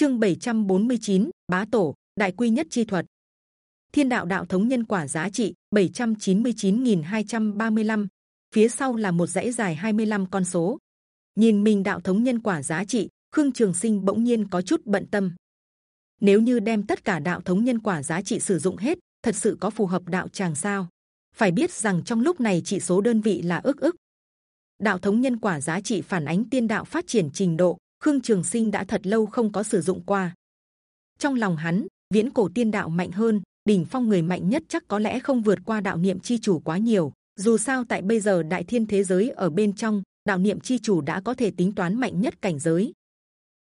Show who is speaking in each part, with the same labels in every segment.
Speaker 1: chương 749, bá tổ đại quy nhất chi thuật. Thiên đạo đạo thống nhân quả giá trị 799.235 phía sau là một dãy dài 25 con số. Nhìn mình đạo thống nhân quả giá trị khương trường sinh bỗng nhiên có chút bận tâm. Nếu như đem tất cả đạo thống nhân quả giá trị sử dụng hết thật sự có phù hợp đạo tràng sao? Phải biết rằng trong lúc này chỉ số đơn vị là ước ức đạo thống nhân quả giá trị phản ánh tiên đạo phát triển trình độ khương trường sinh đã thật lâu không có sử dụng qua. Trong lòng hắn, viễn cổ tiên đạo mạnh hơn, đỉnh phong người mạnh nhất chắc có lẽ không vượt qua đạo niệm chi chủ quá nhiều. Dù sao tại bây giờ đại thiên thế giới ở bên trong, đạo niệm chi chủ đã có thể tính toán mạnh nhất cảnh giới.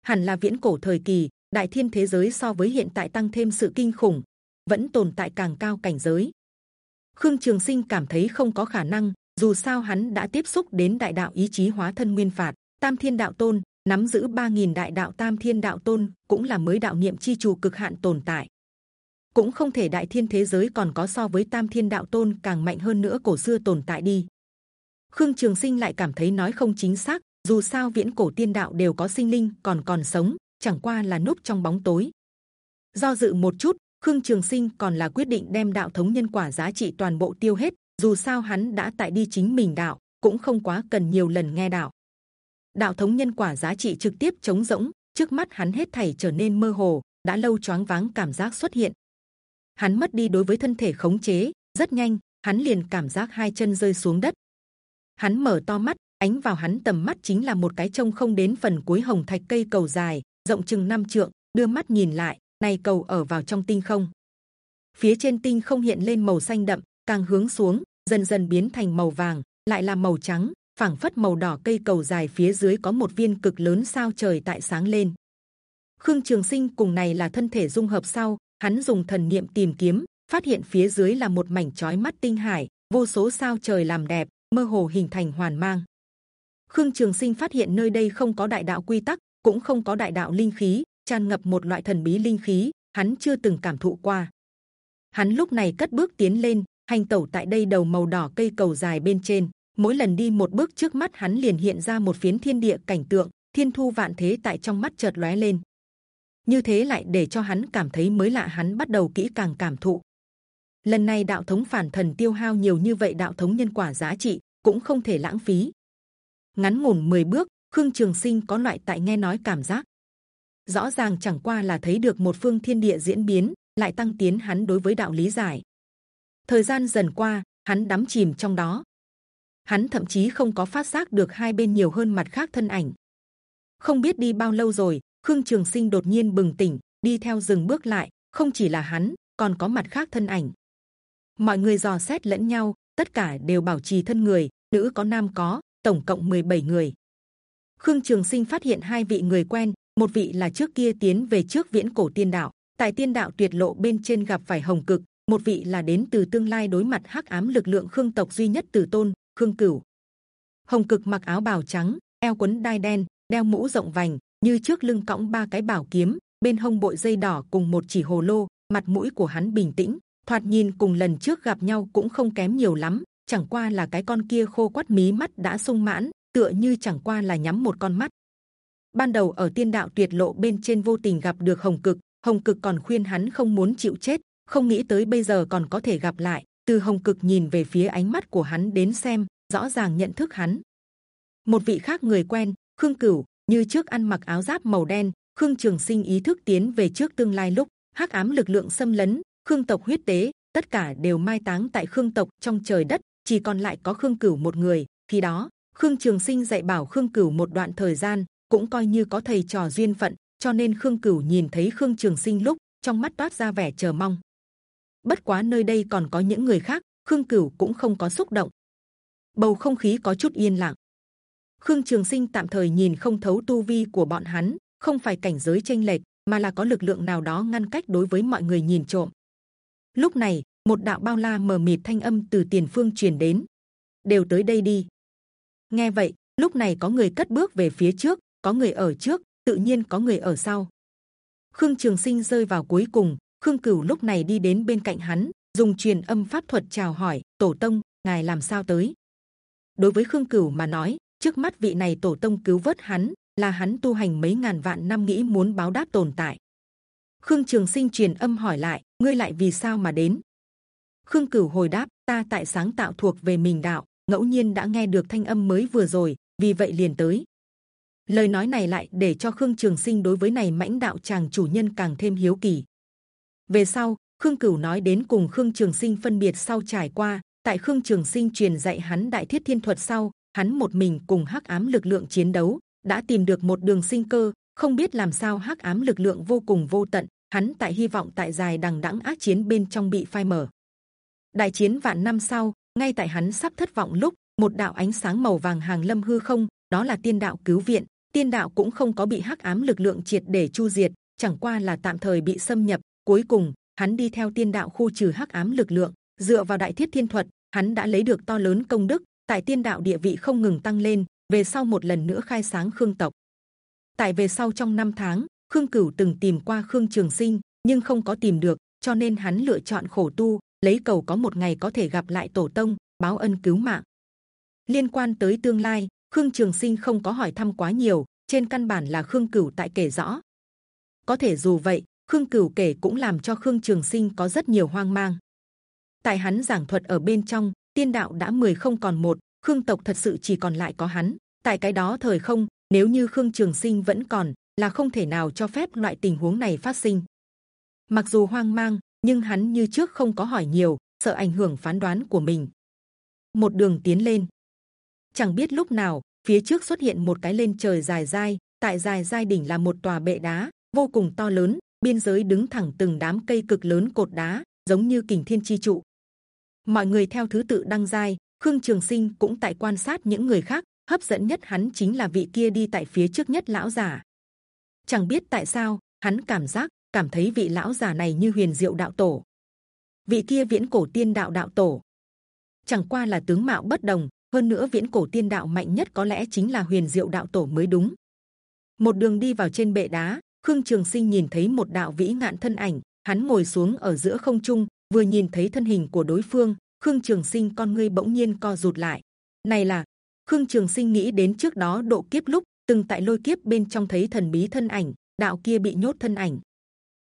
Speaker 1: Hẳn là viễn cổ thời kỳ, đại thiên thế giới so với hiện tại tăng thêm sự kinh khủng, vẫn tồn tại càng cao cảnh giới. Khương trường sinh cảm thấy không có khả năng, dù sao hắn đã tiếp xúc đến đại đạo ý chí hóa thân nguyên phạt, tam thiên đạo tôn nắm giữ 3.000 đại đạo tam thiên đạo tôn cũng là mới đạo niệm chi chủ cực hạn tồn tại. Cũng không thể đại thiên thế giới còn có so với tam thiên đạo tôn càng mạnh hơn nữa cổ xưa tồn tại đi. Khương trường sinh lại cảm thấy nói không chính xác, dù sao viễn cổ tiên đạo đều có sinh linh còn còn sống, chẳng qua là núp trong bóng tối. Do dự một chút, khương trường sinh còn là quyết định đem đạo thống nhân quả giá trị toàn bộ tiêu hết, dù sao hắn đã tại đi chính mình đạo, cũng không quá cần nhiều lần nghe đạo đạo thống nhân quả giá trị trực tiếp chống rỗng, trước mắt hắn hết thảy trở nên mơ hồ, đã lâu choáng váng cảm giác xuất hiện. Hắn mất đi đối với thân thể khống chế, rất nhanh, hắn liền cảm giác hai chân rơi xuống đất. Hắn mở to mắt, ánh vào hắn tầm mắt chính là một cái trông không đến phần cuối hồng thạch cây cầu dài, rộng chừng năm trượng, đưa mắt nhìn lại, này cầu ở vào trong tinh không. Phía trên tinh không hiện lên màu xanh đậm, càng hướng xuống, dần dần biến thành màu vàng, lại là màu trắng phảng phất màu đỏ cây cầu dài phía dưới có một viên cực lớn sao trời tại sáng lên. Khương trường sinh cùng này là thân thể dung hợp sau, hắn dùng thần niệm tìm kiếm, phát hiện phía dưới là một mảnh chói mắt tinh hải, vô số sao trời làm đẹp, mơ hồ hình thành hoàn mang. Khương trường sinh phát hiện nơi đây không có đại đạo quy tắc, cũng không có đại đạo linh khí, tràn ngập một loại thần bí linh khí, hắn chưa từng cảm thụ qua. Hắn lúc này cất bước tiến lên, hành tẩu tại đây đầu màu đỏ cây cầu dài bên trên mỗi lần đi một bước trước mắt hắn liền hiện ra một phiến thiên địa cảnh tượng, thiên thu vạn thế tại trong mắt chợt lóe lên. Như thế lại để cho hắn cảm thấy mới lạ hắn bắt đầu kỹ càng cảm thụ. Lần này đạo thống phản thần tiêu hao nhiều như vậy đạo thống nhân quả giá trị cũng không thể lãng phí. Ngắn ngủn 10 bước, khương trường sinh có loại tại nghe nói cảm giác. Rõ ràng chẳng qua là thấy được một phương thiên địa diễn biến, lại tăng tiến hắn đối với đạo lý giải. Thời gian dần qua, hắn đắm chìm trong đó hắn thậm chí không có phát giác được hai bên nhiều hơn mặt khác thân ảnh. Không biết đi bao lâu rồi, khương trường sinh đột nhiên bừng tỉnh, đi theo dừng bước lại, không chỉ là hắn, còn có mặt khác thân ảnh. Mọi người dò xét lẫn nhau, tất cả đều bảo trì thân người, nữ có nam có, tổng cộng 17 người. Khương trường sinh phát hiện hai vị người quen, một vị là trước kia tiến về trước viễn cổ tiên đạo, tại tiên đạo tuyệt lộ bên trên gặp phải hồng cực, một vị là đến từ tương lai đối mặt hắc ám lực lượng khương tộc duy nhất tử tôn khương cửu. Hồng cực mặc áo bào trắng, eo quấn đai đen, đeo mũ rộng vành, như trước lưng cõng ba cái bảo kiếm, bên hông bội dây đỏ cùng một chỉ hồ lô, mặt mũi của hắn bình tĩnh, thoạt nhìn cùng lần trước gặp nhau cũng không kém nhiều lắm, chẳng qua là cái con kia khô quắt mí mắt đã sung mãn, tựa như chẳng qua là nhắm một con mắt. Ban đầu ở tiên đạo tuyệt lộ bên trên vô tình gặp được hồng cực hồng cực còn khuyên hắn không muốn chịu chết, không nghĩ tới bây giờ còn có thể gặp lại từ hồng cực nhìn về phía ánh mắt của hắn đến xem, rõ ràng nhận thức hắn. Một vị khác người quen, khương cửu, như trước ăn mặc áo giáp màu đen, khương trường sinh ý thức tiến về trước tương lai lúc, hắc ám lực lượng xâm lấn, khương tộc huyết tế, tất cả đều mai táng tại khương tộc trong trời đất, chỉ còn lại có khương cửu một người. Khi đó, khương trường sinh dạy bảo khương cửu một đoạn thời gian, cũng coi như có thầy trò duyên phận, cho nên khương cửu nhìn thấy khương trường sinh lúc, trong mắt toát ra vẻ chờ mong bất quá nơi đây còn có những người khác, khương cửu cũng không có xúc động. Bầu không khí có chút yên lặng. Khương trường sinh tạm thời nhìn không thấu tu vi của bọn hắn, không phải cảnh giới tranh lệch, mà là có lực lượng nào đó ngăn cách đối với mọi người nhìn trộm. Lúc này, một đạo bao la mờ mịt thanh âm từ tiền phương truyền đến. Đều tới đây đi. Nghe vậy, lúc này có người cất bước về phía trước, có người ở trước, tự nhiên có người ở sau. Khương trường sinh rơi vào cuối cùng khương cửu lúc này đi đến bên cạnh hắn dùng truyền âm pháp thuật chào hỏi tổ tông ngài làm sao tới đối với khương cửu mà nói trước mắt vị này tổ tông cứu vớt hắn là hắn tu hành mấy ngàn vạn năm nghĩ muốn báo đáp tồn tại. Khương Trường Sinh truyền âm hỏi lại, ngươi lại vì sao mà đến? Khương Cửu hồi đáp, ta tại sáng tạo thuộc về mình đạo, ngẫu nhiên đã nghe được thanh âm mới vừa rồi, vì vậy liền tới. Lời nói này lại để cho Khương Trường Sinh đối với này mãnh đạo chàng chủ nhân càng thêm hiếu kỳ. Về sau, Khương Cửu nói đến cùng Khương Trường Sinh phân biệt sau trải qua, tại Khương Trường Sinh truyền dạy hắn Đại Thiết Thiên Thuật sau, hắn một mình cùng Hắc Ám lực lượng chiến đấu, đã tìm được một đường sinh cơ. Không biết làm sao Hắc Ám lực lượng vô cùng vô tận, hắn tại hy vọng tại dài đằng đẵng ác chiến bên trong bị phai mở. Đại chiến vạn năm sau, ngay tại hắn sắp thất vọng lúc, một đạo ánh sáng màu vàng hàng lâm hư không, đó là tiên đạo cứu viện. Tiên đạo cũng không có bị hắc ám lực lượng triệt để chu diệt, chẳng qua là tạm thời bị xâm nhập. Cuối cùng, hắn đi theo tiên đạo khu trừ hắc ám lực lượng, dựa vào đại thiết thiên thuật, hắn đã lấy được to lớn công đức, tại tiên đạo địa vị không ngừng tăng lên. Về sau một lần nữa khai sáng khương tộc. Tại về sau trong năm tháng, khương cửu từng tìm qua khương trường sinh, nhưng không có tìm được, cho nên hắn lựa chọn khổ tu, lấy cầu có một ngày có thể gặp lại tổ tông, báo ân cứu mạng. Liên quan tới tương lai, khương trường sinh không có hỏi thăm quá nhiều, trên căn bản là khương cửu tại kể rõ. Có thể dù vậy, khương cửu kể cũng làm cho khương trường sinh có rất nhiều hoang mang. Tại hắn giảng thuật ở bên trong, tiên đạo đã mười không còn một, khương tộc thật sự chỉ còn lại có hắn. Tại cái đó thời không, nếu như khương trường sinh vẫn còn, là không thể nào cho phép loại tình huống này phát sinh. Mặc dù hoang mang, nhưng hắn như trước không có hỏi nhiều, sợ ảnh hưởng phán đoán của mình. Một đường tiến lên, chẳng biết lúc nào phía trước xuất hiện một cái lên trời dài dai, tại dài dai đỉnh là một tòa bệ đá vô cùng to lớn, biên giới đứng thẳng từng đám cây cực lớn cột đá, giống như kình thiên chi trụ. Mọi người theo thứ tự đăng giai, Khương Trường Sinh cũng tại quan sát những người khác. Hấp dẫn nhất hắn chính là vị kia đi tại phía trước nhất lão giả. Chẳng biết tại sao hắn cảm giác cảm thấy vị lão giả này như huyền diệu đạo tổ vị kia viễn cổ tiên đạo đạo tổ chẳng qua là tướng mạo bất đồng hơn nữa viễn cổ tiên đạo mạnh nhất có lẽ chính là huyền diệu đạo tổ mới đúng một đường đi vào trên bệ đá khương trường sinh nhìn thấy một đạo vĩ ngạn thân ảnh, hắn ngồi xuống ở giữa không trung, vừa nhìn thấy thân hình của đối phương, khương trường sinh, con ngươi bỗng nhiên co rụt lại. Này là khương trường sinh nghĩ đến trước đó độ kiếp lúc, từng tại lôi kiếp bên trong thấy thần bí thân ảnh, đạo kia bị nhốt thân ảnh.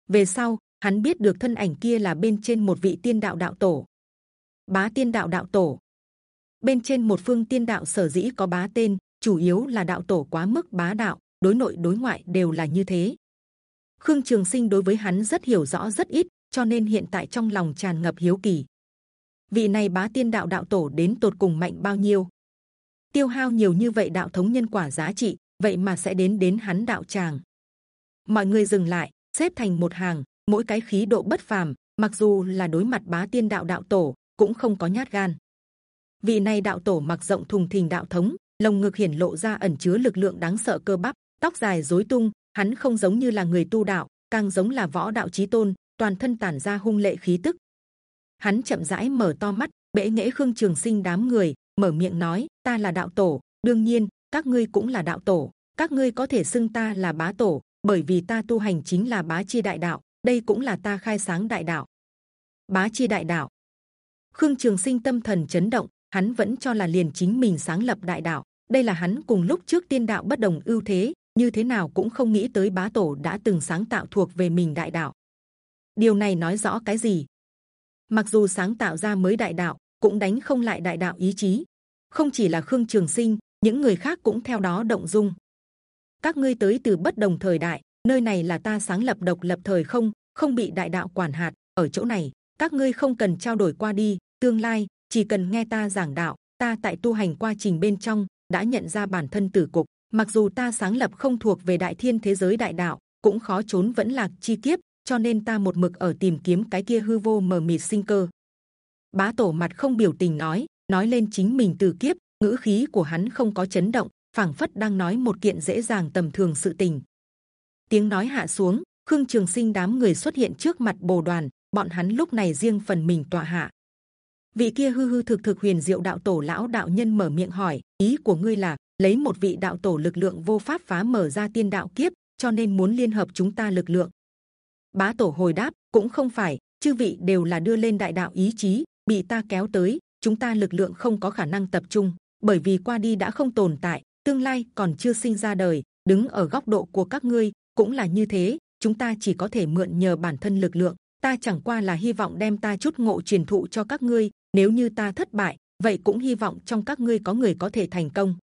Speaker 1: Về sau, hắn biết được thân ảnh kia là bên trên một vị tiên đạo đạo tổ. Bá tiên đạo đạo tổ. Bên trên một phương tiên đạo sở dĩ có bá tên, chủ yếu là đạo tổ quá mức bá đạo đối nội đối ngoại đều là như thế khương trường sinh đối với hắn rất hiểu rõ rất ít cho nên hiện tại trong lòng tràn ngập hiếu kỳ vị này bá tiên đạo đạo tổ đến tột cùng mạnh bao nhiêu tiêu hao nhiều như vậy đạo thống nhân quả giá trị vậy mà sẽ đến đến hắn đạo tràng mọi người dừng lại xếp thành một hàng, mỗi cái khí độ bất phàm. Mặc dù là đối mặt bá tiên đạo đạo tổ, cũng không có nhát gan. Vị này đạo tổ mặc rộng thùng thình đạo thống, lồng ngực hiển lộ ra ẩn chứa lực lượng đáng sợ cơ bắp, tóc dài rối tung. Hắn không giống như là người tu đạo, càng giống là võ đạo chí tôn, toàn thân tản ra hung lệ khí tức. Hắn chậm rãi mở to mắt, bẽ nghễ khương trường sinh đám người, mở miệng nói: Ta là đạo tổ, đương nhiên các ngươi cũng là đạo tổ, các ngươi có thể xưng ta là bá tổ, bởi vì ta tu hành chính là bá chi đại đạo, đây cũng là ta khai sáng đại đạo. Bá chi đại đạo. Khương Trường Sinh tâm thần chấn động, hắn vẫn cho là liền chính mình sáng lập đại đạo. Đây là hắn cùng lúc trước tiên đạo bất đồng ưu thế, như thế nào cũng không nghĩ tới bá tổ đã từng sáng tạo thuộc về mình đại đạo. Điều này nói rõ cái gì? Mặc dù sáng tạo ra mới đại đạo, cũng đánh không lại đại đạo ý chí. Không chỉ là Khương Trường Sinh, những người khác cũng theo đó động dung các ngươi tới từ bất đồng thời đại nơi này là ta sáng lập độc lập thời không không bị đại đạo quản hạt ở chỗ này các ngươi không cần trao đổi qua đi tương lai chỉ cần nghe ta giảng đạo ta tại tu hành quá trình bên trong đã nhận ra bản thân tử cục mặc dù ta sáng lập không thuộc về đại thiên thế giới đại đạo cũng khó trốn vẫn lạc chi kiếp cho nên ta một mực ở tìm kiếm cái kia hư vô mờ mịt sinh cơ bá tổ mặt không biểu tình nói nói lên chính mình từ kiếp ngữ khí của hắn không có chấn động phảng phất đang nói một kiện dễ dàng tầm thường sự tình. Tiếng nói hạ xuống, Khương Trường Sinh đám người xuất hiện trước mặt bồ đoàn, bọn hắn lúc này riêng phần mình tọa hạ. Vị kia hư hư thực thực huyền diệu đạo tổ lão đạo nhân mở miệng hỏi: ý của ngươi là lấy một vị đạo tổ lực lượng vô pháp phá mở ra tiên đạo kiếp, cho nên muốn liên hợp chúng ta lực lượng. Bá tổ hồi đáp: cũng không phải, chư vị đều là đưa lên đại đạo ý chí, bị ta kéo tới, chúng ta lực lượng không có khả năng tập trung, bởi vì qua đi đã không tồn tại, tương lai còn chưa sinh ra đời đứng ở góc độ của các ngươi cũng là như thế chúng ta chỉ có thể mượn nhờ bản thân lực lượng ta chẳng qua là hy vọng đem ta chút ngộ truyền thụ cho các ngươi nếu như ta thất bại vậy cũng hy vọng trong các ngươi có người có thể thành công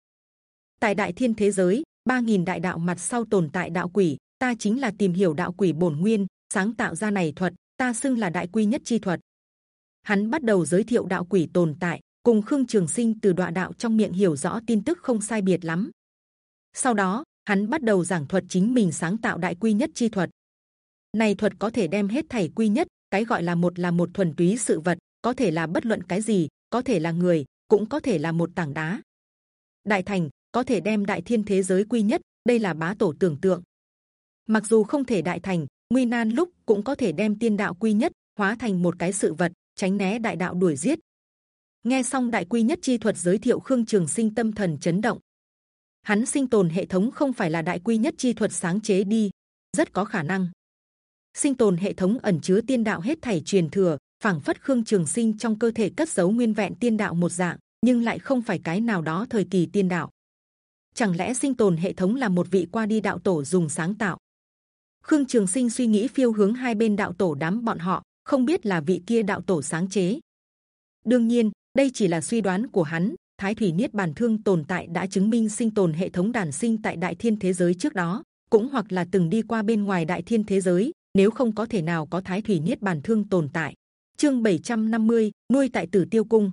Speaker 1: tại đại thiên thế giới, ba nghìn đại đạo mặt sau tồn tại đạo quỷ, ta chính là tìm hiểu đạo quỷ bổn nguyên, sáng tạo ra này thuật, ta xưng là đại quy nhất chi thuật. Hắn bắt đầu giới thiệu đạo quỷ tồn tại, cùng khương trường sinh từ đoạn đạo trong miệng hiểu rõ tin tức không sai biệt lắm. Sau đó, hắn bắt đầu giảng thuật chính mình sáng tạo đại quy nhất chi thuật. Này thuật có thể đem hết thảy quy nhất, cái gọi là một là một thuần túy sự vật, có thể là bất luận cái gì, có thể là người, cũng có thể là một tảng đá. Đại thành có thể đem đại thiên thế giới quy nhất, đây là bá tổ tưởng tượng. Mặc dù không thể đại thành, nguy nan lúc cũng có thể đem tiên đạo quy nhất hóa thành một cái sự vật, tránh né đại đạo đuổi giết. Nghe xong đại quy nhất chi thuật giới thiệu khương trường sinh tâm thần chấn động. Hắn sinh tồn hệ thống không phải là đại quy nhất chi thuật sáng chế đi, rất có khả năng. Sinh tồn hệ thống ẩn chứa tiên đạo hết thảy truyền thừa, phảng phất khương trường sinh trong cơ thể cất giấu nguyên vẹn tiên đạo một dạng, nhưng lại không phải cái nào đó thời kỳ tiên đạo chẳng lẽ sinh tồn hệ thống là một vị qua đi đạo tổ dùng sáng tạo? Khương trường sinh suy nghĩ phiêu hướng hai bên đạo tổ đám bọn họ không biết là vị kia đạo tổ sáng chế. Đương nhiên đây chỉ là suy đoán của hắn thái thủy niết bàn thương tồn tại đã chứng minh sinh tồn hệ thống đàn sinh tại đại thiên thế giới trước đó cũng hoặc là từng đi qua bên ngoài đại thiên thế giới nếu không có thể nào có thái thủy niết bàn thương tồn tại. Chương 750, nuôi tại tử tiêu cung.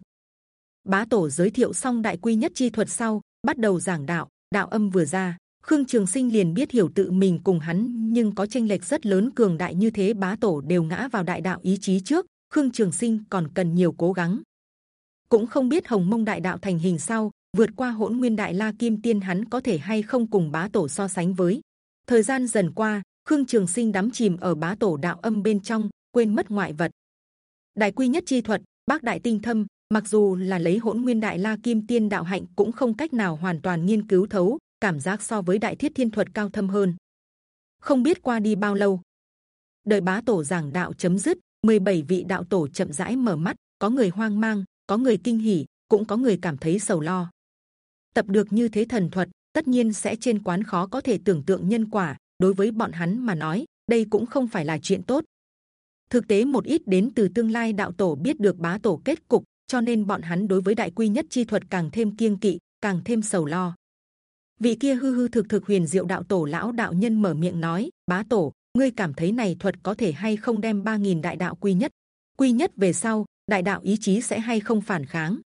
Speaker 1: Bá tổ giới thiệu xong đại quy nhất chi thuật sau bắt đầu giảng đạo đạo âm vừa ra, khương trường sinh liền biết hiểu tự mình cùng hắn, nhưng có tranh lệch rất lớn, cường đại như thế, bá tổ đều ngã vào đại đạo ý chí trước, khương trường sinh còn cần nhiều cố gắng. Cũng không biết hồng mông đại đạo thành hình sau, vượt qua hỗn nguyên đại la kim tiên hắn có thể hay không cùng bá tổ so sánh với. Thời gian dần qua, khương trường sinh đắm chìm ở bá tổ đạo âm bên trong, quên mất ngoại vật. Đại quy nhất chi thuật, bác đại tinh thâm mặc dù là lấy hỗn nguyên đại la kim tiên đạo hạnh cũng không cách nào hoàn toàn nghiên cứu thấu cảm giác so với đại thiết thiên thuật cao thâm hơn. Không biết qua đi bao lâu, đời bá tổ giảng đạo chấm dứt 17 vị đạo tổ chậm rãi mở mắt, có người hoang mang, có người kinh hỉ, cũng có người cảm thấy sầu lo. Tập được như thế thần thuật, tất nhiên sẽ trên quán khó có thể tưởng tượng nhân quả, đối với bọn hắn mà nói, đây cũng không phải là chuyện tốt. Thực tế một ít đến từ tương lai đạo tổ biết được bá tổ kết cục cho nên bọn hắn đối với đại quy nhất chi thuật càng thêm kiêng kỵ, càng thêm sầu lo. Vị kia hư hư thực thực huyền diệu đạo tổ lão đạo nhân mở miệng nói, bá tổ, ngươi cảm thấy này thuật có thể hay không đem ba nghìn đại đạo quy nhất? Quy nhất về sau, đại đạo ý chí sẽ hay không phản kháng?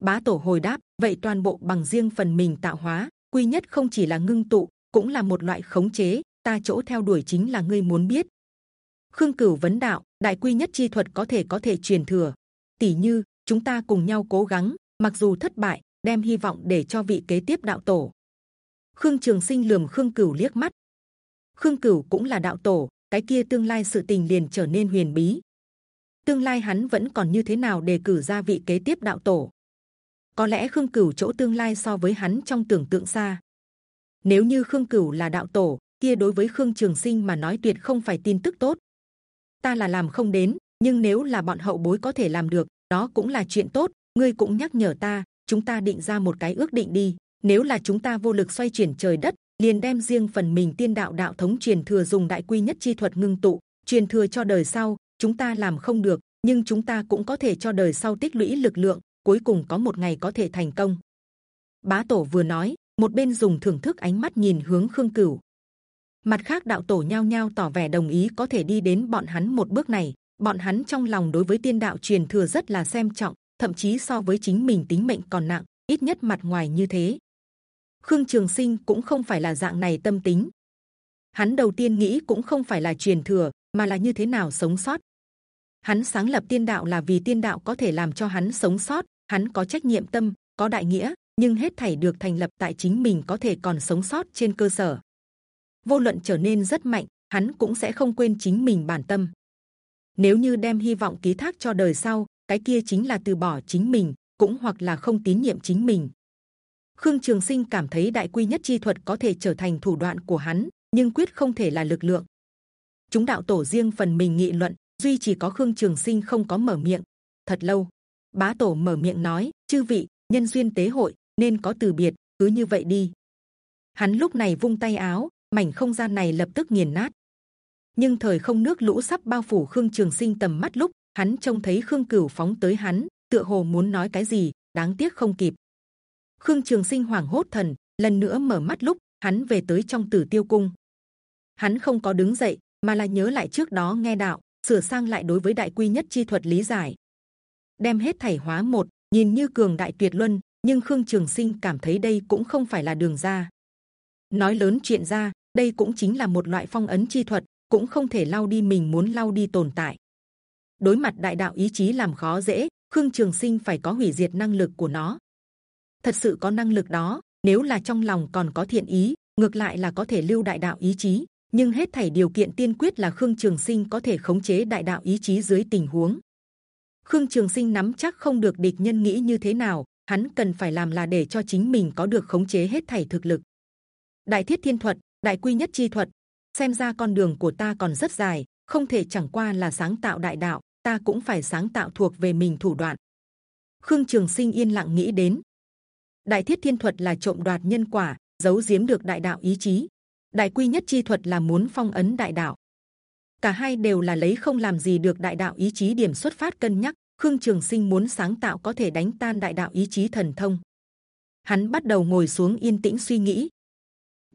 Speaker 1: Bá tổ hồi đáp, vậy toàn bộ bằng riêng phần mình tạo hóa, quy nhất không chỉ là ngưng tụ, cũng là một loại khống chế, ta chỗ theo đuổi chính là ngươi muốn biết. Khương cửu vấn đạo, đại quy nhất chi thuật có thể có thể truyền thừa. Tỷ như chúng ta cùng nhau cố gắng, mặc dù thất bại, đem hy vọng để cho vị kế tiếp đạo tổ. Khương trường sinh lườm khương cửu liếc mắt. Khương cửu cũng là đạo tổ, cái kia tương lai sự tình liền trở nên huyền bí. Tương lai hắn vẫn còn như thế nào đề cử ra vị kế tiếp đạo tổ? Có lẽ khương cửu chỗ tương lai so với hắn trong tưởng tượng xa. Nếu như khương cửu là đạo tổ, kia đối với khương trường sinh mà nói tuyệt không phải tin tức tốt. Ta là làm không đến, nhưng nếu là bọn hậu bối có thể làm được đó cũng là chuyện tốt, ngươi cũng nhắc nhở ta, chúng ta định ra một cái ước định đi. Nếu là chúng ta vô lực xoay chuyển trời đất, liền đem riêng phần mình tiên đạo đạo thống truyền thừa dùng đại quy nhất chi thuật ngưng tụ, truyền thừa cho đời sau, chúng ta làm không được, nhưng chúng ta cũng có thể cho đời sau tích lũy lực lượng, cuối cùng có một ngày có thể thành công. Bá tổ vừa nói, một bên dùng thưởng thức ánh mắt nhìn hướng khương cửu. Mặt khác đạo tổ nhao nhao tỏ vẻ đồng ý có thể đi đến bọn hắn một bước này bọn hắn trong lòng đối với tiên đạo truyền thừa rất là xem trọng, thậm chí so với chính mình tính mệnh còn nặng, ít nhất mặt ngoài như thế. Khương trường sinh cũng không phải là dạng này tâm tính. Hắn đầu tiên nghĩ cũng không phải là truyền thừa, mà là như thế nào sống sót. Hắn sáng lập tiên đạo là vì tiên đạo có thể làm cho hắn sống sót, hắn có trách nhiệm tâm, có đại nghĩa, nhưng hết thảy được thành lập tại chính mình có thể còn sống sót trên cơ sở. Vô luận trở nên rất mạnh, hắn cũng sẽ không quên chính mình bản tâm nếu như đem hy vọng ký thác cho đời sau, cái kia chính là từ bỏ chính mình, cũng hoặc là không tín nhiệm chính mình. Khương trường sinh cảm thấy đại quy nhất chi thuật có thể trở thành thủ đoạn của hắn, nhưng quyết không thể là lực lượng. Chúng đạo tổ riêng phần mình nghị luận, duy chỉ có khương trường sinh không có mở miệng. Thật lâu, bá tổ mở miệng nói, chư vị, nhân duyên tế hội, nên có từ biệt, cứ như vậy đi. Hắn lúc này vung tay áo, mảnh không gian này lập tức nghiền nát nhưng thời không nước lũ sắp bao phủ khương trường sinh tầm mắt lúc hắn trông thấy khương cửu phóng tới hắn, tựa hồ muốn nói cái gì, đáng tiếc không kịp. Khương trường sinh hoảng hốt thần, lần nữa mở mắt lúc hắn về tới trong tử tiêu cung. Hắn không có đứng dậy, mà là nhớ lại trước đó nghe đạo, sửa sang lại đối với đại quy nhất chi thuật lý giải. Đem hết thảy hóa một, nhìn như cường đại tuyệt luân, nhưng khương trường sinh cảm thấy đây cũng không phải là đường ra. Nói lớn chuyện ra, đây cũng chính là một loại phong ấn chi thuật cũng không thể lau đi mình muốn lau đi tồn tại. Đối mặt đại đạo ý chí làm khó dễ, khương trường sinh phải có hủy diệt năng lực của nó. Thật sự có năng lực đó, nếu là trong lòng còn có thiện ý, ngược lại là có thể lưu đại đạo ý chí. Nhưng hết thảy điều kiện tiên quyết là khương trường sinh có thể khống chế đại đạo ý chí dưới tình huống. Khương trường sinh nắm chắc không được địch nhân nghĩ như thế nào, hắn cần phải làm là để cho chính mình có được khống chế hết thảy thực lực. Đại thiết thiên thuật, đại quy nhất chi thuật xem ra con đường của ta còn rất dài, không thể chẳng qua là sáng tạo đại đạo, ta cũng phải sáng tạo thuộc về mình thủ đoạn. Khương trường sinh yên lặng nghĩ đến. Đại thiết thiên thuật là trộm đoạt nhân quả, giấu giếm được đại đạo ý chí. Đại quy nhất chi thuật là muốn phong ấn đại đạo. Cả hai đều là lấy không làm gì được đại đạo ý chí điểm xuất phát cân nhắc, khương trường sinh muốn sáng tạo có thể đánh tan đại đạo ý chí thần thông. Hắn bắt đầu ngồi xuống yên tĩnh suy nghĩ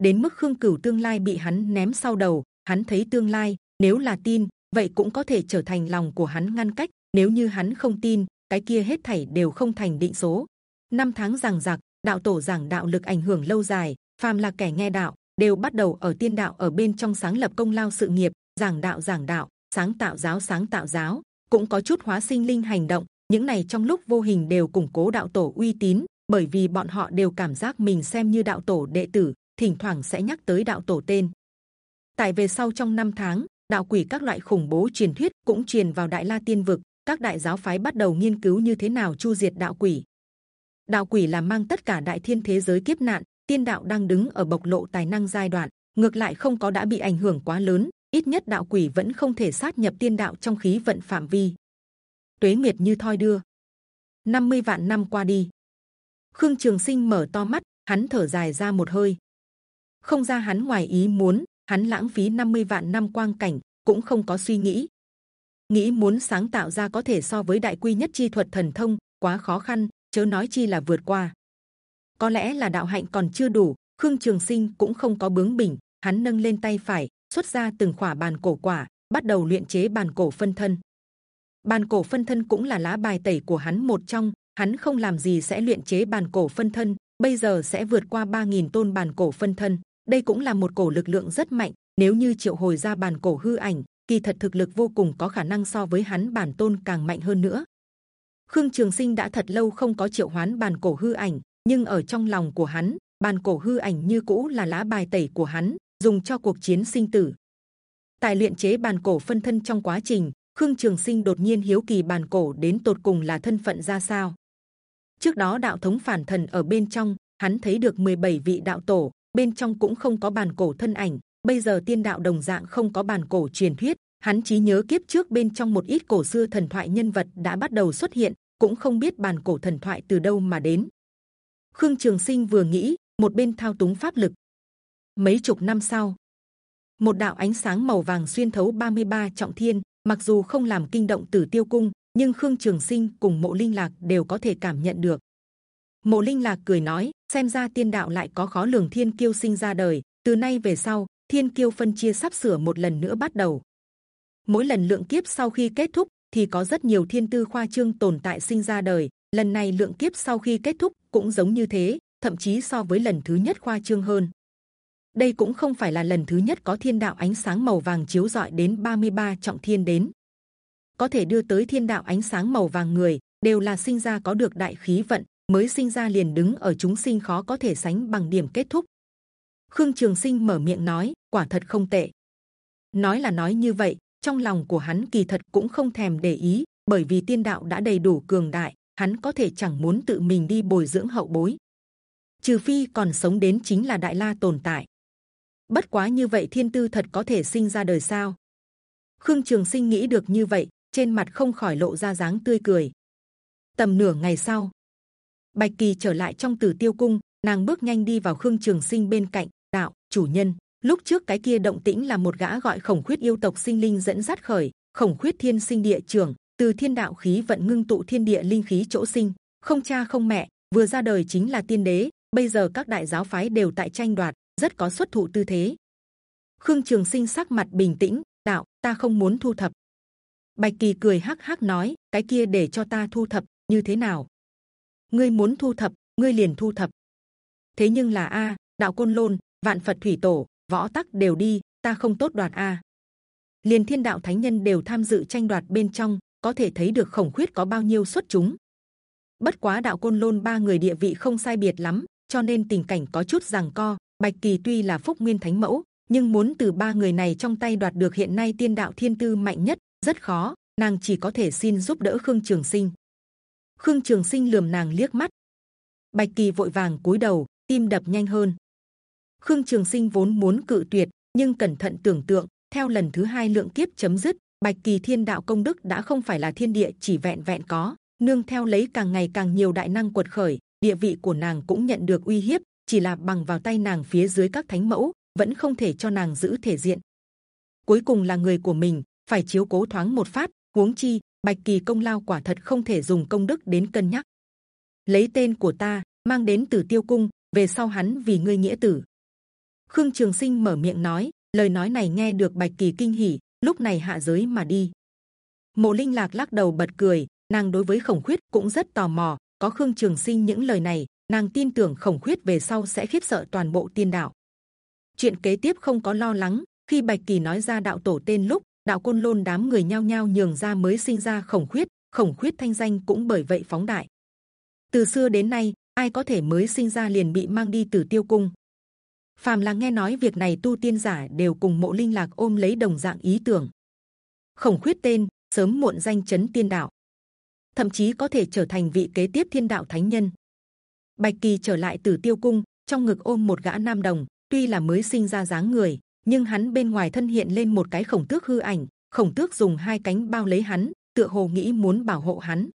Speaker 1: đến mức khương cửu tương lai bị hắn ném sau đầu. Hắn thấy tương lai, nếu là tin, vậy cũng có thể trở thành lòng của hắn ngăn cách. Nếu như hắn không tin, cái kia hết thảy đều không thành định số. Năm tháng giằng giặc, đạo tổ giảng đạo lực ảnh hưởng lâu dài. Phàm là kẻ nghe đạo, đều bắt đầu ở tiên đạo ở bên trong sáng lập công lao sự nghiệp, giảng đạo giảng đạo, sáng tạo giáo, sáng tạo giáo. Cũng có chút hóa sinh linh hành động. Những này trong lúc vô hình đều củng cố đạo tổ uy tín, bởi vì bọn họ đều cảm giác mình xem như đạo tổ đệ tử thỉnh thoảng sẽ nhắc tới đạo tổ tên. Tại về sau trong năm tháng, đạo quỷ các loại khủng bố truyền thuyết cũng truyền vào đại la tiên vực. Các đại giáo phái bắt đầu nghiên cứu như thế nào chu diệt đạo quỷ. Đạo quỷ là mang tất cả đại thiên thế giới kiếp nạn, tiên đạo đang đứng ở bộc lộ tài năng giai đoạn, ngược lại không có đã bị ảnh hưởng quá lớn, ít nhất đạo quỷ vẫn không thể sát nhập tiên đạo trong khí vận phạm vi. Tuế nguyệt như thoi đưa. 50 vạn năm qua đi. Khương trường sinh mở to mắt, hắn thở dài ra một hơi không ra hắn ngoài ý muốn, hắn lãng phí 50 vạn năm quang cảnh, cũng không có suy nghĩ. Nghĩ muốn sáng tạo ra có thể so với đại quy nhất chi thuật thần thông, quá khó khăn, chớ nói chi là vượt qua. Có lẽ là đạo hạnh còn chưa đủ, khương trường sinh cũng không có bướng bỉnh, hắn nâng lên tay phải, xuất ra từng khỏa bàn cổ quả, bắt đầu luyện chế bàn cổ phân thân. Bàn cổ phân thân cũng là lá bài tẩy của hắn một trong, hắn không làm gì sẽ luyện chế bàn cổ phân thân, bây giờ sẽ vượt qua 3.000 tôn bàn cổ phân thân đây cũng là một cổ lực lượng rất mạnh, nếu như triệu hồi ra bàn cổ hư ảnh, kỳ thật thực lực vô cùng có khả năng so với hắn bản tôn càng mạnh hơn nữa. Khương trường sinh đã thật lâu không có triệu hoán bàn cổ hư ảnh, nhưng ở trong lòng của hắn bàn cổ hư ảnh như cũ là lá bài tẩy của hắn, dùng cho cuộc chiến sinh tử. Tại luyện chế bàn cổ phân thân trong quá trình, khương trường sinh đột nhiên hiếu kỳ bàn cổ đến tột cùng là thân phận ra sao. Trước đó đạo thống phản thần ở bên trong, hắn thấy được 17 vị đạo tổ bên trong cũng không có bàn cổ thân ảnh, bây giờ tiên đạo đồng dạng không có bàn cổ truyền thuyết. Hắn trí nhớ kiếp trước bên trong một ít cổ xưa thần thoại nhân vật đã bắt đầu xuất hiện, cũng không biết bàn cổ thần thoại từ đâu mà đến. Khương trường sinh vừa nghĩ, một bên thao túng pháp lực. Mấy chục năm sau, một đạo ánh sáng màu vàng xuyên thấu 33 trọng thiên, mặc dù không làm kinh động tử tiêu cung, nhưng khương trường sinh cùng mộ linh lạc đều có thể cảm nhận được mộ linh lạc cười nói, xem ra tiên đạo lại có khó lường thiên kiêu sinh ra đời, từ nay về sau, thiên kiêu phân chia sắp sửa một lần nữa bắt đầu. Mỗi lần lượng kiếp sau khi kết thúc, thì có rất nhiều thiên tư khoa trương tồn tại sinh ra đời. Lần này lượng kiếp sau khi kết thúc cũng giống như thế, thậm chí so với lần thứ nhất khoa trương hơn. Đây cũng không phải là lần thứ nhất có thiên đạo ánh sáng màu vàng chiếu rọi đến 33 trọng thiên đến. Có thể đưa tới thiên đạo ánh sáng màu vàng người, đều là sinh ra có được đại khí vận mới sinh ra liền đứng ở chúng sinh khó có thể sánh bằng điểm kết thúc. Khương trường sinh mở miệng nói, quả thật không tệ. Nói là nói như vậy, trong lòng của hắn kỳ thật cũng không thèm để ý, bởi vì tiên đạo đã đầy đủ cường đại, hắn có thể chẳng muốn tự mình đi bồi dưỡng hậu bối. Trừ phi còn sống đến chính là đại la tồn tại. Bất quá như vậy thiên tư thật có thể sinh ra đời sao? Khương trường sinh nghĩ được như vậy, trên mặt không khỏi lộ ra dáng tươi cười. Tầm nửa ngày sau bạch kỳ trở lại trong tử tiêu cung, nàng bước nhanh đi vào khương trường sinh bên cạnh, đạo, chủ nhân, lúc trước cái kia động tĩnh là một gã gọi khổng khuyết yêu tộc sinh linh dẫn dắt khởi, khổng khuyết thiên sinh địa trưởng, từ thiên đạo khí vận ngưng tụ thiên địa linh khí chỗ sinh, không cha không mẹ, vừa ra đời chính là tiên đế, bây giờ các đại giáo phái đều tại tranh đoạt, rất có xuất thủ tư thế. Khương trường sinh sắc mặt bình tĩnh, đạo, ta không muốn thu thập. Bạch kỳ cười hắc hắc nói, cái kia để cho ta thu thập, như thế nào? Ngươi muốn thu thập, ngươi liền thu thập. Thế nhưng là a, đạo côn lôn, vạn phật thủy tổ, võ tắc đều đi, ta không tốt đoạt a. Liền thiên đạo thánh nhân đều tham dự tranh đoạt bên trong, có thể thấy được khổng khuyết có bao nhiêu xuất chúng. Bất quá đạo côn lôn ba người địa vị không sai biệt lắm, cho nên tình cảnh có chút giằng co, bạch kỳ tuy là phúc nguyên thánh mẫu, nhưng muốn từ ba người này trong tay đoạt được hiện nay tiên đạo thiên tư mạnh nhất, rất khó, nàng chỉ có thể xin giúp đỡ khương trường sinh khương trường sinh lườm nàng liếc mắt. Bạch kỳ vội vàng cúi đầu, tim đập nhanh hơn. Khương trường sinh vốn muốn cự tuyệt, nhưng cẩn thận tưởng tượng, theo lần thứ hai lượng kiếp chấm dứt, bạch kỳ thiên đạo công đức đã không phải là thiên địa, chỉ vẹn vẹn có. Nương theo lấy càng ngày càng nhiều đại năng quật khởi, địa vị của nàng cũng nhận được uy hiếp, chỉ là bằng vào tay nàng phía dưới các thánh mẫu, vẫn không thể cho nàng giữ thể diện. Cuối cùng là người của mình, phải chiếu cố thoáng một phát, huống chi bạch kỳ công lao quả thật không thể dùng công đức đến cân nhắc. Lấy tên của ta, mang đến từ tiêu cung, về sau hắn vì ngươi nghĩa tử. Khương trường sinh mở miệng nói, lời nói này nghe được bạch kỳ kinh hỉ, lúc này hạ giới mà đi. Mộ linh lạc lắc đầu bật cười, nàng đối với khổng khuyết cũng rất tò mò, có khương trường sinh những lời này, nàng tin tưởng khổng khuyết về sau sẽ khiếp sợ toàn bộ tiên đạo. Chuyện kế tiếp không có lo lắng, khi bạch kỳ nói ra đạo tổ tên lúc đạo côn lôn đám người nhao nhao nhường ra mới sinh ra khổng khuyết khổng khuyết thanh danh cũng bởi vậy phóng đại. Từ xưa đến nay, ai có thể mới sinh ra liền bị mang đi từ tiêu cung? Phàm là nghe nói việc này tu tiên giả đều cùng mộ linh lạc ôm lấy đồng dạng ý tưởng. Khổng khuyết tên, sớm muộn danh chấn tiên đạo. Thậm chí có thể trở thành vị kế tiếp thiên đạo thánh nhân. Bạch kỳ trở lại từ tiêu cung, trong ngực ôm một gã nam đồng, tuy là mới sinh ra dáng người nhưng hắn bên ngoài thân hiện lên một cái khổng tước hư ảnh, khổng tước dùng hai cánh bao lấy hắn, tựa hồ nghĩ muốn bảo hộ hắn.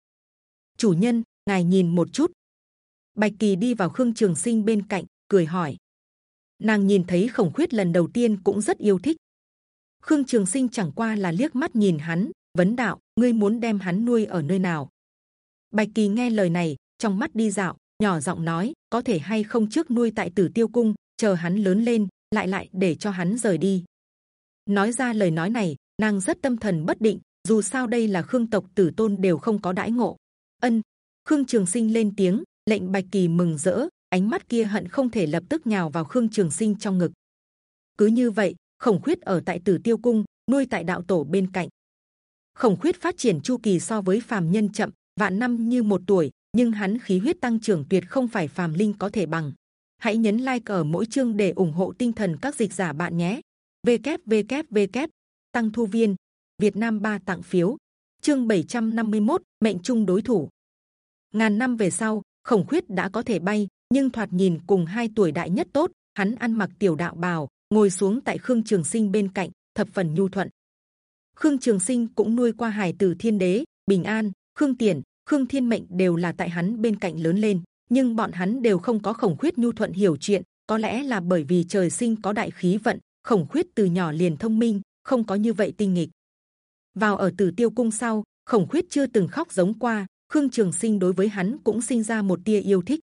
Speaker 1: Chủ nhân, ngài nhìn một chút. Bạch kỳ đi vào khương trường sinh bên cạnh, cười hỏi. Nàng nhìn thấy khổng khuyết lần đầu tiên cũng rất yêu thích. Khương trường sinh chẳng qua là liếc mắt nhìn hắn, vấn đạo, ngươi muốn đem hắn nuôi ở nơi nào? Bạch kỳ nghe lời này, trong mắt đi dạo, nhỏ giọng nói, có thể hay không trước nuôi tại tử tiêu cung, chờ hắn lớn lên lại lại, để cho hắn rời đi. Nói ra lời nói này, nàng rất tâm thần bất định, dù sao đây là khương tộc tử tôn đều không có đãi ngộ. Ân, khương trường sinh lên tiếng, lệnh bạch kỳ mừng rỡ, ánh mắt kia hận không thể lập tức nhào vào khương trường sinh trong ngực. Cứ như vậy, khổng khuyết ở tại tử tiêu cung, nuôi tại đạo tổ bên cạnh. Khổng khuyết phát triển chu kỳ so với phàm nhân chậm, vạn năm như một tuổi, nhưng hắn khí huyết tăng trưởng tuyệt không phải phàm linh có thể bằng hãy nhấn like ở mỗi chương để ủng hộ tinh thần các dịch giả bạn nhé. Www tăng thu viên Việt Nam ba tặng phiếu chương 751, mệnh trung đối thủ. Ngàn năm về sau khổng khuyết đã có thể bay nhưng thoạt nhìn cùng hai tuổi đại nhất tốt hắn ăn mặc tiểu đạo bào ngồi xuống tại khương trường sinh bên cạnh thập phần nhu thuận. Khương trường sinh cũng nuôi qua hài tử thiên đế bình an khương tiền khương thiên mệnh đều là tại hắn bên cạnh lớn lên nhưng bọn hắn đều không có khổng khuyết nhu thuận hiểu chuyện, có lẽ là bởi vì trời sinh có đại khí vận, khổng khuyết từ nhỏ liền thông minh, không có như vậy tinh nghịch. Vào ở tử tiêu cung sau, khổng khuyết chưa từng khóc giống qua, khương trường sinh đối với hắn cũng sinh ra một tia yêu thích.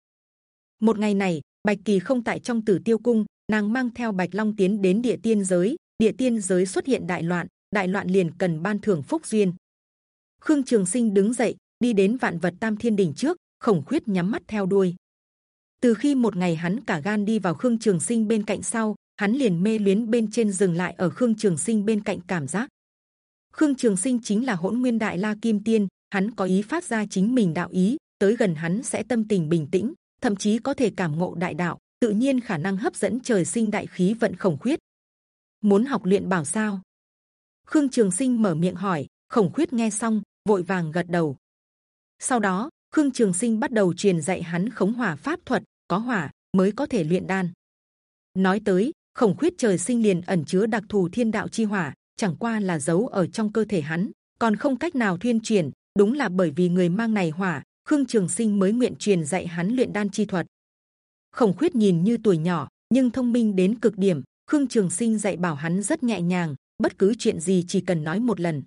Speaker 1: Một ngày này, bạch kỳ không tại trong tử tiêu cung, nàng mang theo bạch long tiến đến địa tiên giới, địa tiên giới xuất hiện đại loạn đại loạn liền cần ban thưởng phúc duyên. Khương trường sinh đứng dậy, đi đến vạn vật tam thiên đỉnh trước khổng khuyết nhắm mắt theo đuôi. Từ khi một ngày hắn cả gan đi vào khương trường sinh bên cạnh sau, hắn liền mê luyến bên trên dừng lại ở khương trường sinh bên cạnh cảm giác. Khương trường sinh chính là hỗn nguyên đại la kim tiên, hắn có ý phát ra chính mình đạo ý, tới gần hắn sẽ tâm tình bình tĩnh, thậm chí có thể cảm ngộ đại đạo, tự nhiên khả năng hấp dẫn trời sinh đại khí vận khổng khuyết. Muốn học luyện bảo sao? Khương trường sinh mở miệng hỏi, khổng khuyết nghe xong, vội vàng gật đầu. Sau đó khương trường sinh bắt đầu truyền dạy hắn khống hỏa pháp thuật, có hỏa mới có thể luyện đan. Nói tới, khổng khuyết trời sinh liền ẩn chứa đặc thù thiên đạo chi hỏa, chẳng qua là giấu ở trong cơ thể hắn, còn không cách nào thuyên truyền. Đúng là bởi vì người mang này hỏa, khương trường sinh mới nguyện truyền dạy hắn luyện đan chi thuật. Khổng khuyết nhìn như tuổi nhỏ, nhưng thông minh đến cực điểm, khương trường sinh dạy bảo hắn rất nhẹ nhàng, bất cứ chuyện gì chỉ cần nói một lần.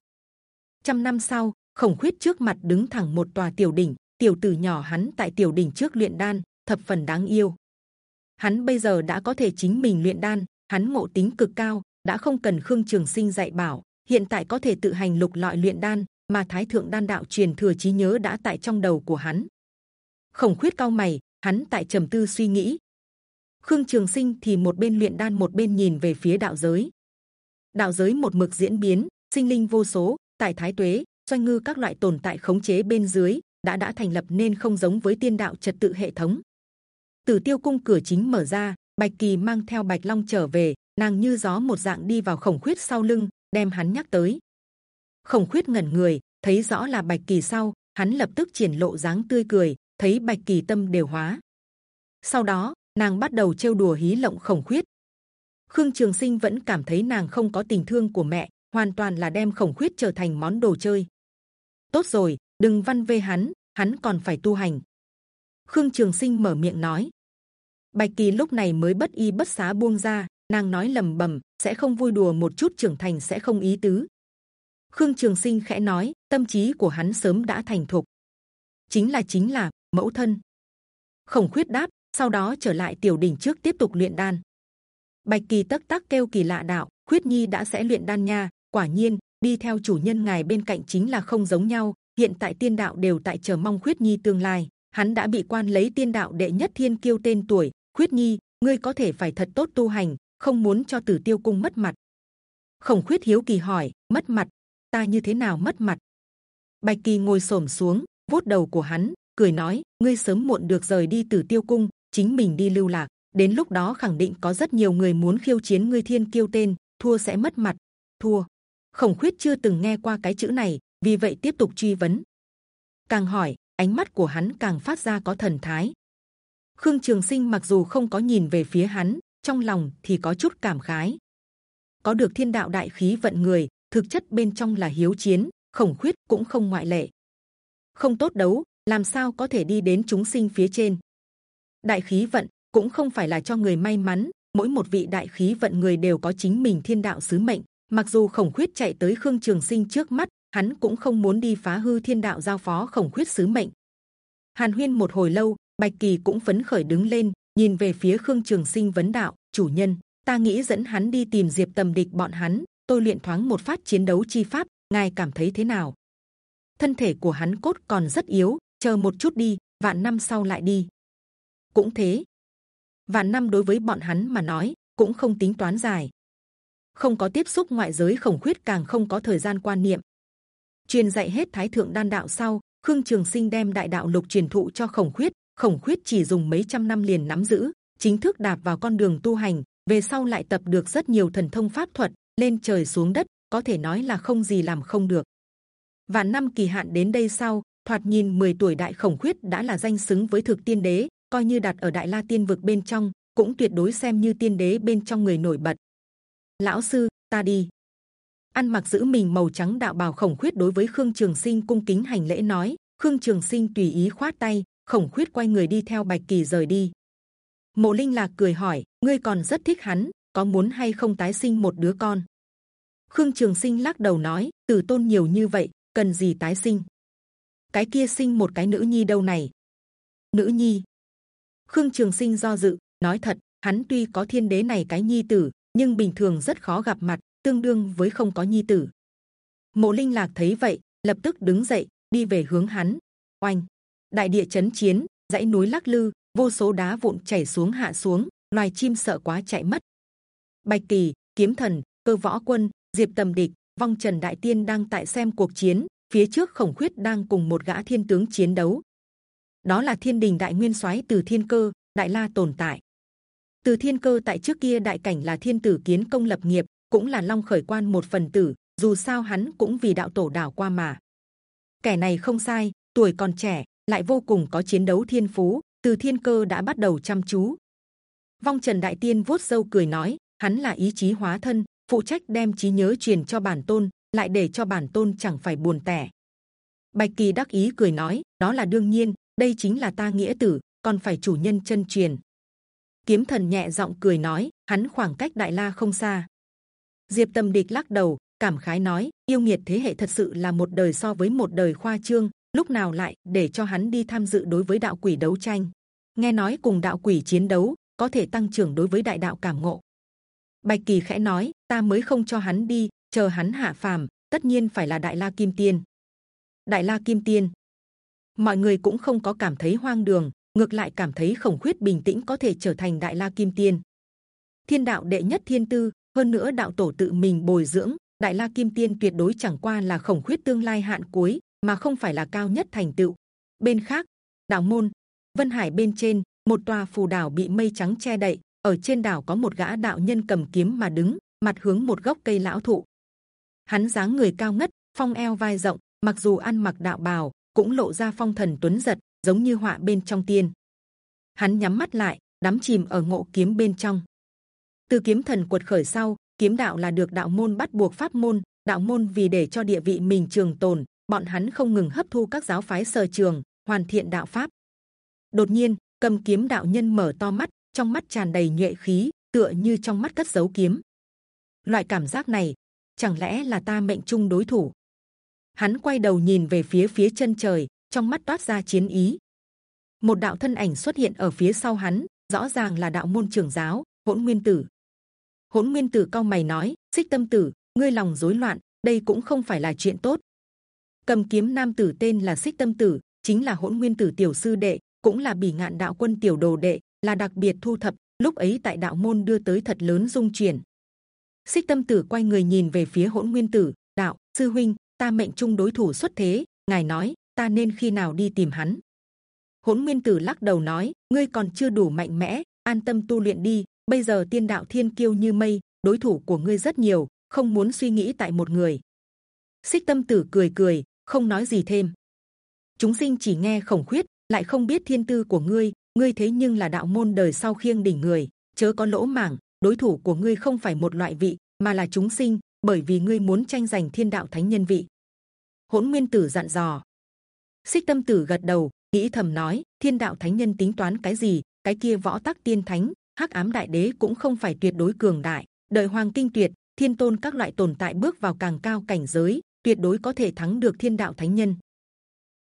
Speaker 1: Trăm năm sau, khổng khuyết trước mặt đứng thẳng một tòa tiểu đỉnh tiểu tử nhỏ hắn tại tiểu đỉnh trước luyện đan, thập phần đáng yêu. Hắn bây giờ đã có thể chính mình luyện đan, hắn ngộ tính cực cao, đã không cần khương trường sinh dạy bảo, hiện tại có thể tự hành lục lọi luyện đan, mà thái thượng đan đạo truyền thừa trí nhớ đã tại trong đầu của hắn. Khổng khuyết cao mày, hắn tại trầm tư suy nghĩ. Khương trường sinh thì một bên luyện đan một bên nhìn về phía đạo giới. Đạo giới một mực diễn biến, sinh linh vô số, tại thái tuế doanh ngư các loại tồn tại khống chế bên dưới đã đã thành lập nên không giống với tiên đạo trật tự hệ thống Tử Tiêu cung cửa chính mở ra, Bạch Kỳ mang theo Bạch Long trở về, nàng như gió một dạng đi vào Khổng Khuyết sau lưng, đem hắn nhắc tới. Khổng Khuyết ngẩn người, thấy rõ là Bạch Kỳ sau, hắn lập tức triển lộ dáng tươi cười, thấy Bạch Kỳ tâm đều hóa. Sau đó, nàng bắt đầu trêu đùa hí lộng Khổng Khuyết. Khương Trường Sinh vẫn cảm thấy nàng không có tình thương của mẹ, hoàn toàn là đem Khổng Khuyết trở thành món đồ chơi. Tốt rồi, đừng văn vê hắn, hắn còn phải tu hành. Khương Trường Sinh mở miệng nói. Bạch Kỳ lúc này mới bất y bất xá buông ra, nàng nói lầm bầm, sẽ không vui đùa một chút trưởng thành sẽ không ý tứ. Khương Trường Sinh khẽ nói, tâm trí của hắn sớm đã thành thục, chính là chính là mẫu thân. Khổng khuyết đáp, sau đó trở lại tiểu đỉnh trước tiếp tục luyện đan. Bạch Kỳ tắc tắc kêu kỳ lạ đạo, khuyết nhi đã sẽ luyện đan nha. Quả nhiên, đi theo chủ nhân ngài bên cạnh chính là không giống nhau. Hiện tại tiên đạo đều tại chờ mong khuyết nhi tương lai. Hắn đã bị quan lấy tiên đạo đệ nhất thiên kiêu tên tuổi. Khuyết nhi, ngươi có thể phải thật tốt tu hành, không muốn cho tử tiêu cung mất mặt. Khổng khuyết hiếu kỳ hỏi, mất mặt? Ta như thế nào mất mặt? Bạch kỳ ngồi xổm xuống, vuốt đầu của hắn, cười nói, ngươi sớm muộn được rời đi tử tiêu cung, chính mình đi lưu lạc. Đến lúc đó khẳng định có rất nhiều người muốn khiêu chiến ngươi thiên kiêu tên, thua sẽ mất mặt. Thua. Khổng khuyết chưa từng nghe qua cái chữ này vì vậy tiếp tục truy vấn càng hỏi ánh mắt của hắn càng phát ra có thần thái. Khương Trường Sinh mặc dù không có nhìn về phía hắn, trong lòng thì có chút cảm khái. Có được thiên đạo đại khí vận người, thực chất bên trong là hiếu chiến, khổng khuyết cũng không ngoại lệ. Không tốt đấu, làm sao có thể đi đến chúng sinh phía trên? Đại khí vận cũng không phải là cho người may mắn, mỗi một vị đại khí vận người đều có chính mình thiên đạo sứ mệnh. Mặc dù khổng khuyết chạy tới khương trường sinh trước mắt, hắn cũng không muốn đi phá hư thiên đạo giao phó khổng khuyết sứ mệnh. Hàn huyên một hồi lâu, bạch kỳ cũng phấn khởi đứng lên, nhìn về phía khương trường sinh vấn đạo: chủ nhân, ta nghĩ dẫn hắn đi tìm diệp tầm địch bọn hắn, tôi luyện thoáng một phát chiến đấu chi pháp, ngài cảm thấy thế nào? Thân thể của hắn cốt còn rất yếu, chờ một chút đi, vạn năm sau lại đi. Cũng thế, vạn năm đối với bọn hắn mà nói cũng không tính toán dài, không có tiếp xúc ngoại giới khổng khuyết càng không có thời gian quan niệm, truyền dạy hết thái thượng đan đạo sau, khương trường sinh đem đại đạo lục truyền thụ cho khổng khuyết. Khổng khuyết chỉ dùng mấy trăm năm liền nắm giữ, chính thức đạp vào con đường tu hành, về sau lại tập được rất nhiều thần thông pháp thuật, lên trời xuống đất, có thể nói là không gì làm không được. Và năm kỳ hạn đến đây sau, thoạt nhìn 10 tuổi đại khổng khuyết đã là danh xứng với thực tiên đế, coi như đặt ở đại la tiên vực bên trong, cũng tuyệt đối xem như tiên đế bên trong người nổi bật. Lão sư, ta đi ăn mặc giữ mình màu trắng đạo bào khổng khuyết đối với khương trường sinh cung kính hành lễ nói, khương trường sinh tùy ý khoát tay, khổng khuyết quay người đi theo bạch kỳ rời đi. Mộ linh lạc cười hỏi, ngươi còn rất thích hắn, có muốn hay không tái sinh một đứa con? Khương trường sinh lắc đầu nói tử tôn nhiều như vậy, cần gì tái sinh? Cái kia sinh một cái nữ nhi đâu này? Nữ nhi? Khương trường sinh do dự, nói thật, hắn tuy có thiên đế này cái nhi tử, nhưng bình thường rất khó gặp mặt tương đương với không có nhi tử. Mộ Linh Lạc thấy vậy, lập tức đứng dậy, đi về hướng hắn. Oanh! Đại địa chấn chiến, dãy núi lắc lư, vô số đá vụn chảy xuống hạ xuống, loài chim sợ quá chạy mất. Bạch Kỳ, Kiếm Thần, Cơ Võ Quân, Diệp Tầm Địch, Vong Trần Đại Tiên đang tại xem cuộc chiến. Phía trước Khổng Khuyết đang cùng một gã thiên tướng chiến đấu. Đó là Thiên Đình Đại Nguyên Soái Từ Thiên Cơ, Đại La tồn tại. Từ Thiên Cơ tại trước kia đại cảnh là thiên tử kiến công lập nghiệp, cũng là long khởi quan một phần tử, dù sao hắn cũng vì đạo tổ đảo qua mà. Kẻ này không sai, tuổi còn trẻ, lại vô cùng có chiến đấu thiên phú, từ thiên cơ đã bắt đầu chăm chú. Vong trần đại tiên vuốt râu cười nói, hắn là ý chí hóa thân, phụ trách đem trí nhớ truyền cho bản tôn, lại để cho bản tôn chẳng phải buồn tẻ. Bạch kỳ đắc ý cười nói, đó là đương nhiên, đây chính là ta nghĩa tử, còn phải chủ nhân chân truyền. Kiếm thần nhẹ giọng cười nói, hắn khoảng cách đại la không xa diệp tâm địch lắc đầu, cảm khái nói, yêu nghiệt thế hệ thật sự là một đời so với một đời khoa trương, lúc nào lại để cho hắn đi tham dự đối với đạo quỷ đấu tranh? Nghe nói cùng đạo quỷ chiến đấu, có thể tăng trưởng đối với đại đạo cảm ngộ. Bạch kỳ khẽ nói, ta mới không cho hắn đi, chờ hắn hạ phàm, tất nhiên phải là đại la kim tiên. Đại la kim tiên. Mọi người cũng không có cảm thấy hoang đường, ngược lại cảm thấy khổng khuyết bình tĩnh có thể trở thành đại la kim tiên. Thiên đạo đệ nhất thiên tư hơn nữa đạo tổ tự mình bồi dưỡng, đại la kim tiên tuyệt đối chẳng qua là khổng khuyết tương lai hạn cuối, mà không phải là cao nhất thành tựu. Bên khác đảo môn, vân hải bên trên, một tòa phù đảo bị mây trắng che đậy, ở trên đảo có một gã đạo nhân cầm kiếm mà đứng, mặt hướng một gốc cây lão thụ. Hắn dáng người cao ngất, phong eo vai rộng, mặc dù ăn mặc đạo bào, cũng lộ ra phong thần tuấn giật, giống như họa bên trong tiên. Hắn nhắm mắt lại, đắm chìm ở ngộ kiếm bên trong từ kiếm thần cuột khởi sau, kiếm đạo là được đạo môn bắt buộc pháp môn, đạo môn vì để cho địa vị mình trường tồn, bọn hắn không ngừng hấp thu các giáo phái sở trường, hoàn thiện đạo pháp. Đột nhiên, cầm kiếm đạo nhân mở to mắt, trong mắt tràn đầy nhuệ khí, tựa như trong mắt cất giấu kiếm. Loại cảm giác này, chẳng lẽ là ta mệnh chung đối thủ? Hắn quay đầu nhìn về phía phía chân trời, trong mắt toát ra chiến ý. Một đạo thân ảnh xuất hiện ở phía sau hắn, rõ ràng là đạo môn trưởng giáo hỗn nguyên tử. Hỗn nguyên tử cao mày nói, xích tâm tử, ngươi lòng rối loạn, đây cũng không phải là chuyện tốt. Cầm kiếm nam tử tên là xích tâm tử, chính là hỗn nguyên tử tiểu sư đệ, cũng là bỉ ngạn đạo quân tiểu đồ đệ, là đặc biệt thu thập, lúc ấy tại đạo môn đưa tới thật lớn dung chuyển. Xích tâm tử quay người nhìn về phía hỗn nguyên tử, đạo, sư huynh, ta mệnh chung đối thủ xuất thế, ngài nói, ta nên khi nào đi tìm hắn? Hỗn nguyên tử lắc đầu nói, ngươi còn chưa đủ mạnh mẽ, an tâm tu luyện đi bây giờ tiên đạo thiên kiêu như mây, đối thủ của ngươi rất nhiều, không muốn suy nghĩ tại một người. Xích tâm tử cười cười, không nói gì thêm. Chúng sinh chỉ nghe khổng khuyết, lại không biết thiên tư của ngươi ngươi thế nhưng là đạo môn đời sau khiêng đỉnh người, chớ có lỗ mảng, đối thủ của ngươi không phải một loại vị, mà là chúng sinh, bởi vì ngươi muốn tranh giành thiên đạo thánh nhân vị. Hỗn nguyên tử dặn dò. Xích tâm tử gật đầu, nghĩ thầm nói, thiên đạo thánh nhân tính toán cái gì, cái kia võ tắc tiên thánh hắc ám đại đế cũng không phải tuyệt đối cường đại. Đợi hoàng kinh tuyệt, thiên tôn các loại tồn tại bước vào càng cao cảnh giới, tuyệt đối có thể thắng được thiên đạo thánh nhân.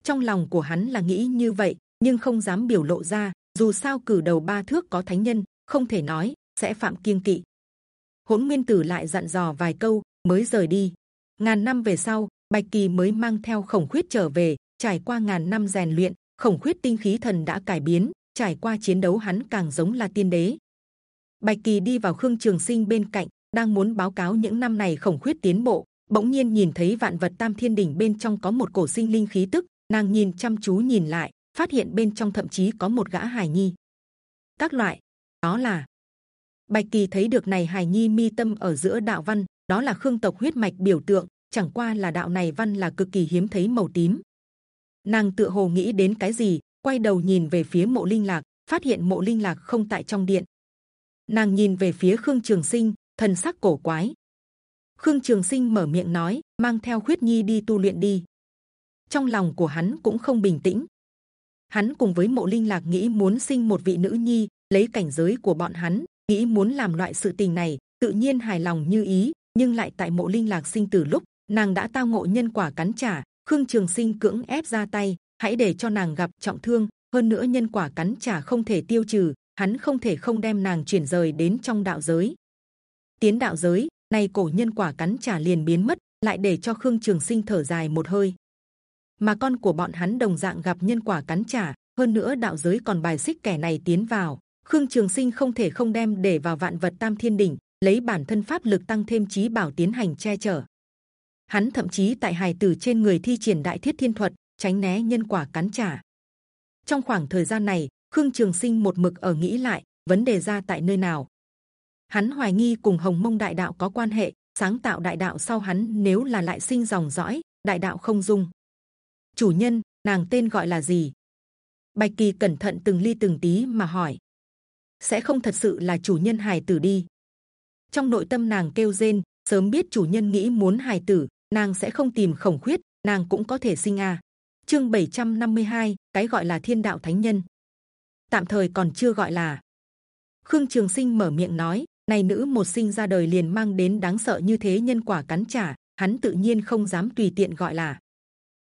Speaker 1: Trong lòng của hắn là nghĩ như vậy, nhưng không dám biểu lộ ra, dù sao cử đầu ba thước có thánh nhân, không thể nói sẽ phạm kiêng kỵ. Hỗn nguyên tử lại dặn dò vài câu, mới rời đi. Ngàn năm về sau, bạch kỳ mới mang theo khổng khuyết trở về, trải qua ngàn năm rèn luyện, khổng khuyết tinh khí thần đã cải biến, trải qua chiến đấu hắn càng giống là tiên đế bạch kỳ đi vào khương trường sinh bên cạnh, đang muốn báo cáo những năm này khổng khuyết tiến bộ. Bỗng nhiên nhìn thấy vạn vật tam thiên đỉnh bên trong có một cổ sinh linh khí tức, nàng nhìn chăm chú nhìn lại, phát hiện bên trong thậm chí có một gã hài nhi. Các loại, đó là bạch kỳ thấy được này hài nhi mi tâm ở giữa đạo văn, đó là khương tộc huyết mạch biểu tượng, chẳng qua là đạo này văn là cực kỳ hiếm thấy màu tím. Nàng tựa hồ nghĩ đến cái gì, quay đầu nhìn về phía mộ linh lạc, phát hiện mộ linh lạc không tại trong điện nàng nhìn về phía khương trường sinh, thần sắc cổ quái. Khương trường sinh mở miệng nói, mang theo khuyết nhi đi tu luyện đi. Trong lòng của hắn cũng không bình tĩnh. Hắn cùng với mộ linh lạc nghĩ muốn sinh một vị nữ nhi, lấy cảnh giới của bọn hắn, nghĩ muốn làm loại sự tình này, tự nhiên hài lòng như ý, nhưng lại tại mộ linh lạc sinh từ lúc, nàng đã tao ngộ nhân quả cắn trả, khương trường sinh cưỡng ép ra tay, hãy để cho nàng gặp trọng thương, hơn nữa nhân quả cắn trả không thể tiêu trừ hắn không thể không đem nàng chuyển rời đến trong đạo giới. Tiến đạo giới, nay cổ nhân quả cắn trả liền biến mất, lại để cho khương trường sinh thở dài một hơi. Mà con của bọn hắn đồng dạng gặp nhân quả cắn trả, hơn nữa đạo giới còn bài xích kẻ này tiến vào. Khương trường sinh không thể không đem để vào vạn vật tam thiên đỉnh, lấy bản thân pháp lực tăng thêm trí bảo tiến hành che chở. Hắn thậm chí tại hài tử trên người thi triển đại thiết thiên thuật, tránh né nhân quả cắn trả. Trong khoảng thời gian này khương trường sinh một mực ở nghĩ lại vấn đề ra tại nơi nào? Hắn hoài nghi cùng hồng mông đại đạo có quan hệ sáng tạo đại đạo sau hắn nếu là lại sinh dòng dõi đại đạo không dung. Chủ nhân nàng tên gọi là gì? Bạch kỳ cẩn thận từng ly từng tí mà hỏi. Sẽ không thật sự là chủ nhân hài tử đi. Trong nội tâm nàng kêu rên sớm biết chủ nhân nghĩ muốn hài tử nàng sẽ không tìm khổng khuyết nàng cũng có thể sinh à. chương 752, cái gọi là thiên đạo thánh nhân tạm thời còn chưa gọi là Khương Trường Sinh mở miệng nói, này nữ một sinh ra đời liền mang đến đáng sợ như thế nhân quả cắn trả, hắn tự nhiên không dám tùy tiện gọi là.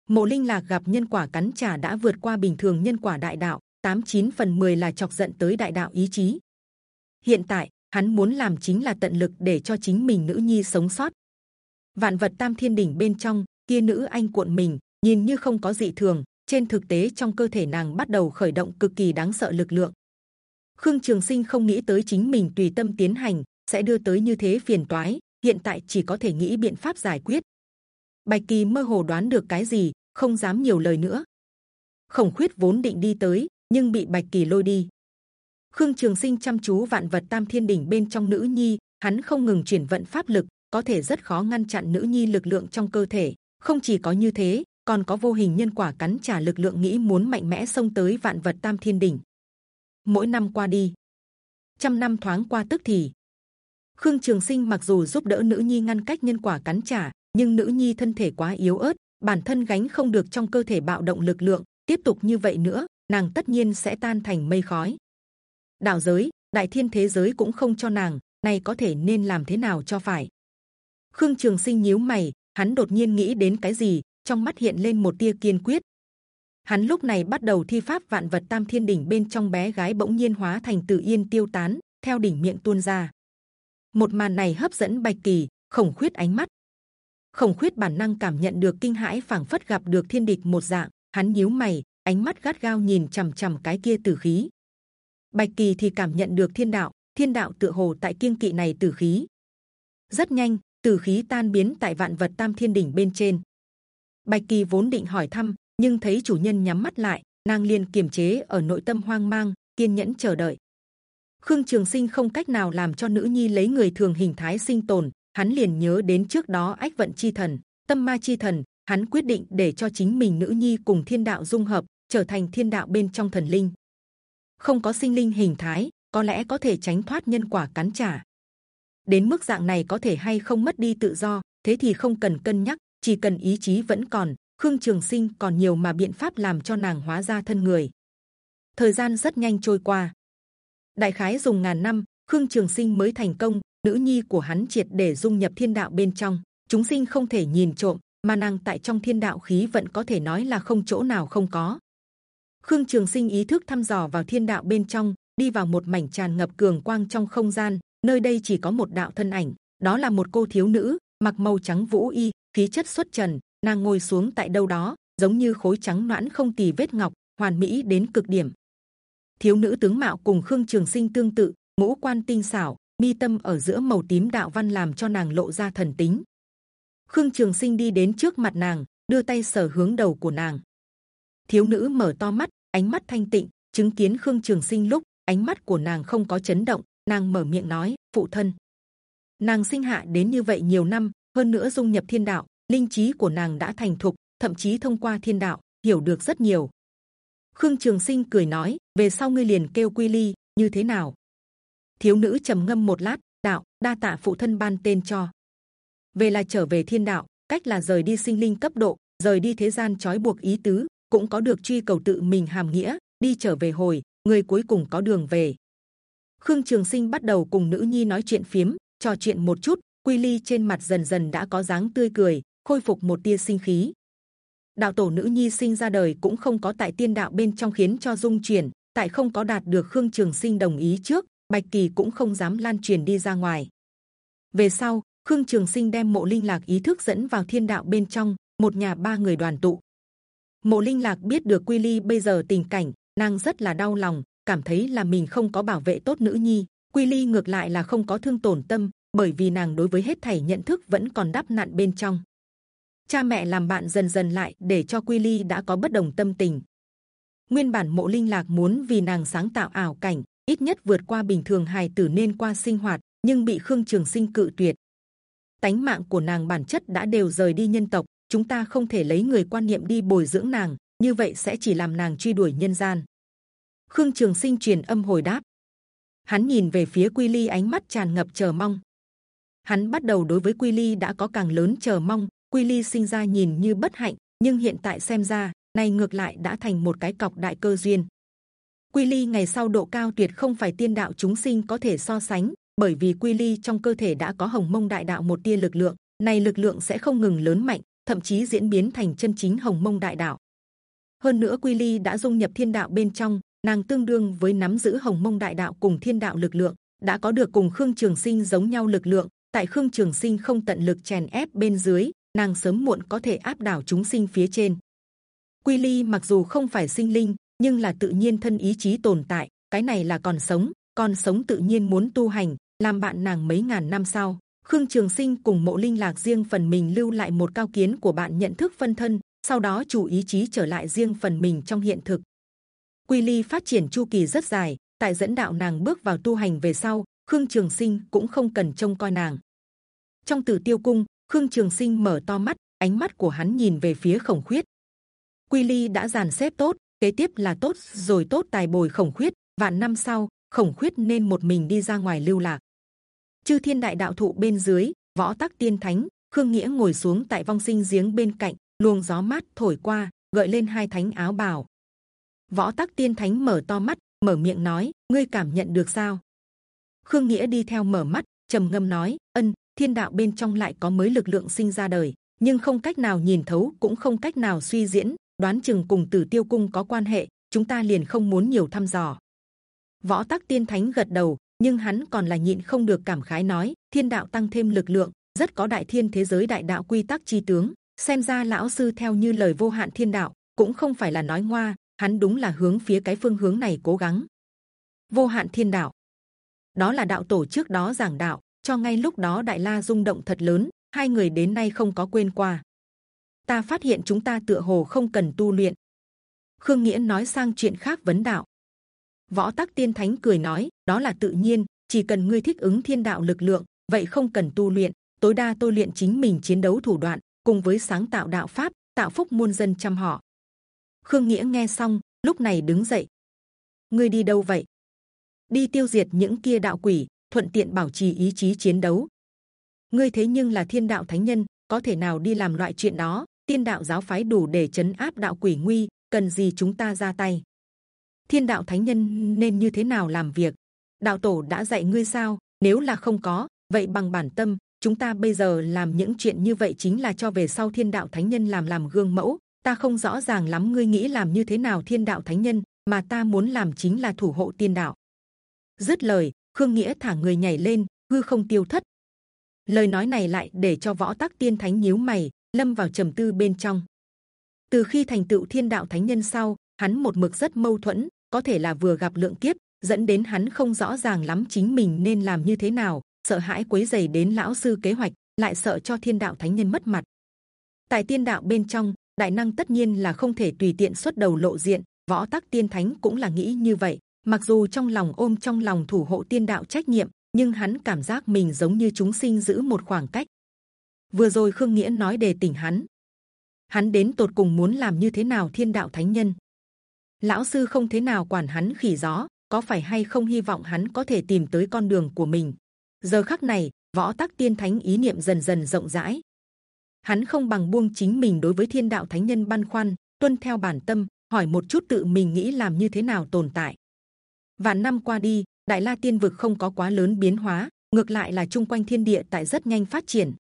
Speaker 1: Mộ Linh Lạc gặp nhân quả cắn trả đã vượt qua bình thường nhân quả đại đạo, tám chín phần 10 là chọc giận tới đại đạo ý chí. Hiện tại hắn muốn làm chính là tận lực để cho chính mình nữ nhi sống sót. Vạn vật tam thiên đỉnh bên trong kia nữ anh cuộn mình, nhìn như không có dị thường, trên thực tế trong cơ thể nàng bắt đầu khởi động cực kỳ đáng sợ lực lượng. Khương Trường Sinh không nghĩ tới chính mình tùy tâm tiến hành sẽ đưa tới như thế phiền toái, hiện tại chỉ có thể nghĩ biện pháp giải quyết. Bạch Kỳ mơ hồ đoán được cái gì, không dám nhiều lời nữa. Khổng Khuyết vốn định đi tới, nhưng bị Bạch Kỳ lôi đi. Khương Trường Sinh chăm chú vạn vật tam thiên đỉnh bên trong nữ nhi, hắn không ngừng chuyển vận pháp lực, có thể rất khó ngăn chặn nữ nhi lực lượng trong cơ thể. Không chỉ có như thế, còn có vô hình nhân quả cắn trả lực lượng nghĩ muốn mạnh mẽ xông tới vạn vật tam thiên đỉnh. Mỗi năm qua đi, trăm năm thoáng qua tức thì. Khương Trường Sinh mặc dù giúp đỡ nữ nhi ngăn cách nhân quả cắn trả, nhưng nữ nhi thân thể quá yếu ớt, bản thân gánh không được trong cơ thể bạo động lực lượng. Tiếp tục như vậy nữa, nàng tất nhiên sẽ tan thành mây khói. Đạo giới, đại thiên thế giới cũng không cho nàng, này có thể nên làm thế nào cho phải? Khương Trường Sinh nhíu mày, hắn đột nhiên nghĩ đến cái gì, trong mắt hiện lên một tia kiên quyết. Hắn lúc này bắt đầu thi pháp vạn vật tam thiên đỉnh bên trong bé gái bỗng nhiên hóa thành tự yên tiêu tán, theo đỉnh miệng tuôn ra. Một màn này hấp dẫn bạch kỳ, khổng khuyết ánh mắt. Khổng khuyết bản năng cảm nhận được kinh hãi, phảng phất gặp được thiên địch một dạng. Hắn nhíu mày, ánh mắt gắt gao nhìn c h ầ m c h ầ m cái kia tử khí. Bạch kỳ thì cảm nhận được thiên đạo, thiên đạo tựa hồ tại kiêng kỵ này tử khí. Rất nhanh, tử khí tan biến tại vạn vật tam thiên đỉnh bên trên. Bạch kỳ vốn định hỏi thăm, nhưng thấy chủ nhân nhắm mắt lại, nàng liền kiềm chế ở nội tâm hoang mang, kiên nhẫn chờ đợi. Khương Trường Sinh không cách nào làm cho nữ nhi lấy người thường hình thái sinh tồn, hắn liền nhớ đến trước đó ách vận chi thần, tâm ma chi thần, hắn quyết định để cho chính mình nữ nhi cùng thiên đạo dung hợp, trở thành thiên đạo bên trong thần linh. Không có sinh linh hình thái, có lẽ có thể tránh thoát nhân quả cắn trả. Đến mức dạng này có thể hay không mất đi tự do, thế thì không cần cân nhắc, chỉ cần ý chí vẫn còn. Khương Trường Sinh còn nhiều mà biện pháp làm cho nàng hóa ra thân người. Thời gian rất nhanh trôi qua. Đại khái dùng ngàn năm, Khương Trường Sinh mới thành công. Nữ nhi của hắn triệt để dung nhập thiên đạo bên trong. Chúng sinh không thể nhìn trộm, mà nàng tại trong thiên đạo khí vận có thể nói là không chỗ nào không có. Khương Trường Sinh ý thức thăm dò vào thiên đạo bên trong, đi vào một mảnh tràn ngập cường quang trong không gian. Nơi đây chỉ có một đạo thân ảnh, đó là một cô thiếu nữ, mặc màu trắng vũ y, khí chất xuất trần. Nàng ngồi xuống tại đâu đó, giống như khối trắng noãn không tì vết ngọc, hoàn mỹ đến cực điểm. Thiếu nữ tướng mạo cùng Khương Trường Sinh tương tự, ngũ quan tinh xảo, mi tâm ở giữa màu tím đạo văn làm cho nàng lộ ra thần tính. Khương Trường Sinh đi đến trước mặt nàng, đưa tay sờ hướng đầu của nàng. Thiếu nữ mở to mắt, ánh mắt thanh tịnh, chứng kiến Khương Trường Sinh lúc ánh mắt của nàng không có chấn động, nàng mở miệng nói: phụ thân. Nàng sinh hạ đến như vậy nhiều năm, hơn nữa dung nhập thiên đạo, linh trí của nàng đã thành thục, thậm chí thông qua thiên đạo hiểu được rất nhiều. Khương Trường Sinh cười nói: về sau ngươi liền kêu Quy Ly như thế nào? Thiếu nữ trầm ngâm một lát, đạo đa tạ phụ thân ban tên cho. Về là trở về thiên đạo, cách là rời đi sinh linh cấp độ, rời đi thế gian trói buộc ý tứ, cũng có được truy cầu tự mình hàm nghĩa đi trở về hồi người cuối cùng có đường về khương trường sinh bắt đầu cùng nữ nhi nói chuyện phiếm trò chuyện một chút quy ly trên mặt dần dần đã có dáng tươi cười khôi phục một tia sinh khí. Đạo tổ nữ nhi sinh ra đời cũng không có tại tiên đạo bên trong khiến cho dung chuyển tại không có đạt được khương trường sinh đồng ý trước bạch kỳ cũng không dám lan truyền đi ra ngoài. Về sau khương trường sinh đem mộ linh lạc ý thức dẫn vào thiên đạo bên trong một nhà ba người đoàn tụ. Mộ Linh Lạc biết được Quy Ly bây giờ tình cảnh, nàng rất là đau lòng, cảm thấy là mình không có bảo vệ tốt nữ nhi. Quy Ly ngược lại là không có thương tổn tâm, bởi vì nàng đối với hết thảy nhận thức vẫn còn đắp nạn bên trong. Cha mẹ làm bạn dần dần lại để cho Quy Ly đã có bất đồng tâm tình. Nguyên bản Mộ Linh Lạc muốn vì nàng sáng tạo ảo cảnh, ít nhất vượt qua bình thường hài tử nên qua sinh hoạt, nhưng bị Khương Trường Sinh cự tuyệt. Tánh mạng của nàng bản chất đã đều rời đi nhân tộc, chúng ta không thể lấy người quan niệm đi bồi dưỡng nàng như vậy sẽ chỉ làm nàng truy đuổi nhân gian khương trường sinh truyền âm hồi đáp hắn nhìn về phía quy ly ánh mắt tràn ngập chờ mong hắn bắt đầu đối với quy ly đã có càng lớn chờ mong. Quy ly sinh ra nhìn như bất hạnh, nhưng hiện tại xem ra, này ngược lại đã thành một cái cọc đại cơ duyên. Quy ly ngày sau độ cao tuyệt không phải tiên đạo chúng sinh có thể so sánh, bởi vì quy ly trong cơ thể đã có hồng mông đại đạo một tia lực lượng, này lực lượng sẽ không ngừng lớn mạnh, thậm chí diễn biến thành chân chính hồng mông đại đạo. Hơn nữa quy ly đã dung nhập thiên đạo bên trong, nàng tương đương với nắm giữ hồng mông đại đạo cùng thiên đạo lực lượng, đã có được cùng khương trường sinh giống nhau lực lượng tại khương trường sinh không tận lực chèn ép bên dưới, nàng sớm muộn có thể áp đảo chúng sinh phía trên. Quy ly mặc dù không phải sinh linh, nhưng là tự nhiên thân ý chí tồn tại, cái này là còn sống còn sống tự nhiên muốn tu hành, làm bạn nàng mấy ngàn năm sau. Khương trường sinh cùng mộ linh lạc riêng phần mình lưu lại một cao kiến của bạn nhận thức phân thân, sau đó chủ ý chí trở lại riêng phần mình trong hiện thực. Quy ly phát triển chu kỳ rất dài, tại dẫn đạo nàng bước vào tu hành về sau khương trường sinh cũng không cần trông coi nàng. Trong tử tiêu cung, khương trường sinh mở to mắt, ánh mắt của hắn nhìn về phía khổng khuyết. Quy ly đã dàn xếp tốt, kế tiếp là tốt, rồi tốt tài bồi khổng khuyết. Vạn năm sau, khổng khuyết nên một mình đi ra ngoài lưu lạc. Chư thiên đại đạo thụ bên dưới, võ tắc tiên thánh, khương nghĩa ngồi xuống tại vong sinh giếng bên cạnh, luồng gió mát thổi qua, gợi lên hai thánh áo bào. Võ tắc tiên thánh mở to mắt, mở miệng nói, ngươi cảm nhận được sao? Khương nghĩa đi theo mở mắt, trầm ngâm nói, ân, thiên đạo bên trong lại có mới lực lượng sinh ra đời, nhưng không cách nào nhìn thấu, cũng không cách nào suy diễn, đoán chừng cùng tử tiêu cung có quan hệ, chúng ta liền không muốn nhiều thăm dò. Võ tắc tiên thánh gật đầu, nhưng hắn còn là nhịn không được cảm khái nói, thiên đạo tăng thêm lực lượng, rất có đại thiên thế giới đại đạo quy tắc chi tướng, xem ra lão sư theo như lời vô hạn thiên đạo, cũng không phải là nói ngoa, hắn đúng là hướng phía cái phương hướng này cố gắng. Vô hạn thiên đạo đó là đạo tổ trước đó giảng đạo, cho ngay lúc đó đại la rung động thật lớn, hai người đến nay không có quên qua. Ta phát hiện chúng ta tựa hồ không cần tu luyện. Khương nghĩa nói sang chuyện khác vấn đạo. Võ tắc tiên thánh cười nói, đó là tự nhiên, chỉ cần ngươi thích ứng thiên đạo lực lượng, vậy không cần tu luyện. Tối đa tôi luyện chính mình chiến đấu thủ đoạn, cùng với sáng tạo đạo pháp, tạo phúc muôn dân trăm họ. Khương nghĩa nghe xong, lúc này đứng dậy. Ngươi đi đâu vậy? Đi tiêu diệt những kia đạo quỷ, thuận tiện bảo trì ý chí chiến đấu. Ngươi thế nhưng là thiên đạo thánh nhân, có thể nào đi làm loại chuyện đó? Tiên đạo giáo phái đủ để chấn áp đạo quỷ nguy, cần gì chúng ta ra tay? Thiên đạo thánh nhân nên như thế nào làm việc? Đạo tổ đã dạy ngươi sao? Nếu là không có, vậy bằng bản tâm, chúng ta bây giờ làm những chuyện như vậy chính là cho về sau thiên đạo thánh nhân làm làm gương mẫu. Ta không rõ ràng lắm ngươi nghĩ làm như thế nào thiên đạo thánh nhân, mà ta muốn làm chính là thủ hộ tiên đạo dứt lời, khương nghĩa thả người nhảy lên, hư không tiêu thất. Lời nói này lại để cho võ tắc tiên thánh nhíu mày, lâm vào trầm tư bên trong. Từ khi thành tựu thiên đạo thánh nhân sau, hắn một mực rất mâu thuẫn, có thể là vừa gặp lượng kiếp, dẫn đến hắn không rõ ràng lắm chính mình nên làm như thế nào, sợ hãi quấy giày đến lão sư kế hoạch, lại sợ cho thiên đạo thánh nhân mất mặt. Tại tiên đạo bên trong, đại năng tất nhiên là không thể tùy tiện xuất đầu lộ diện, võ tắc tiên thánh cũng là nghĩ như vậy mặc dù trong lòng ôm trong lòng thủ hộ tiên đạo trách nhiệm, nhưng hắn cảm giác mình giống như chúng sinh giữ một khoảng cách. Vừa rồi khương nghĩa nói đề tỉnh hắn. Hắn đến tột cùng muốn làm như thế nào thiên đạo thánh nhân? Lão sư không thế nào quản hắn khỉ gió, có phải hay không hy vọng hắn có thể tìm tới con đường của mình? Giờ khắc này, võ tắc tiên thánh ý niệm dần dần rộng rãi. Hắn không bằng buông chính mình đối với thiên đạo thánh nhân băn khoăn, tuân theo bản tâm, hỏi một chút tự mình nghĩ làm như thế nào tồn tại vạn năm qua đi, đại la tiên vực không có quá lớn biến hóa, ngược lại là chung quanh thiên địa tại rất nhanh phát triển.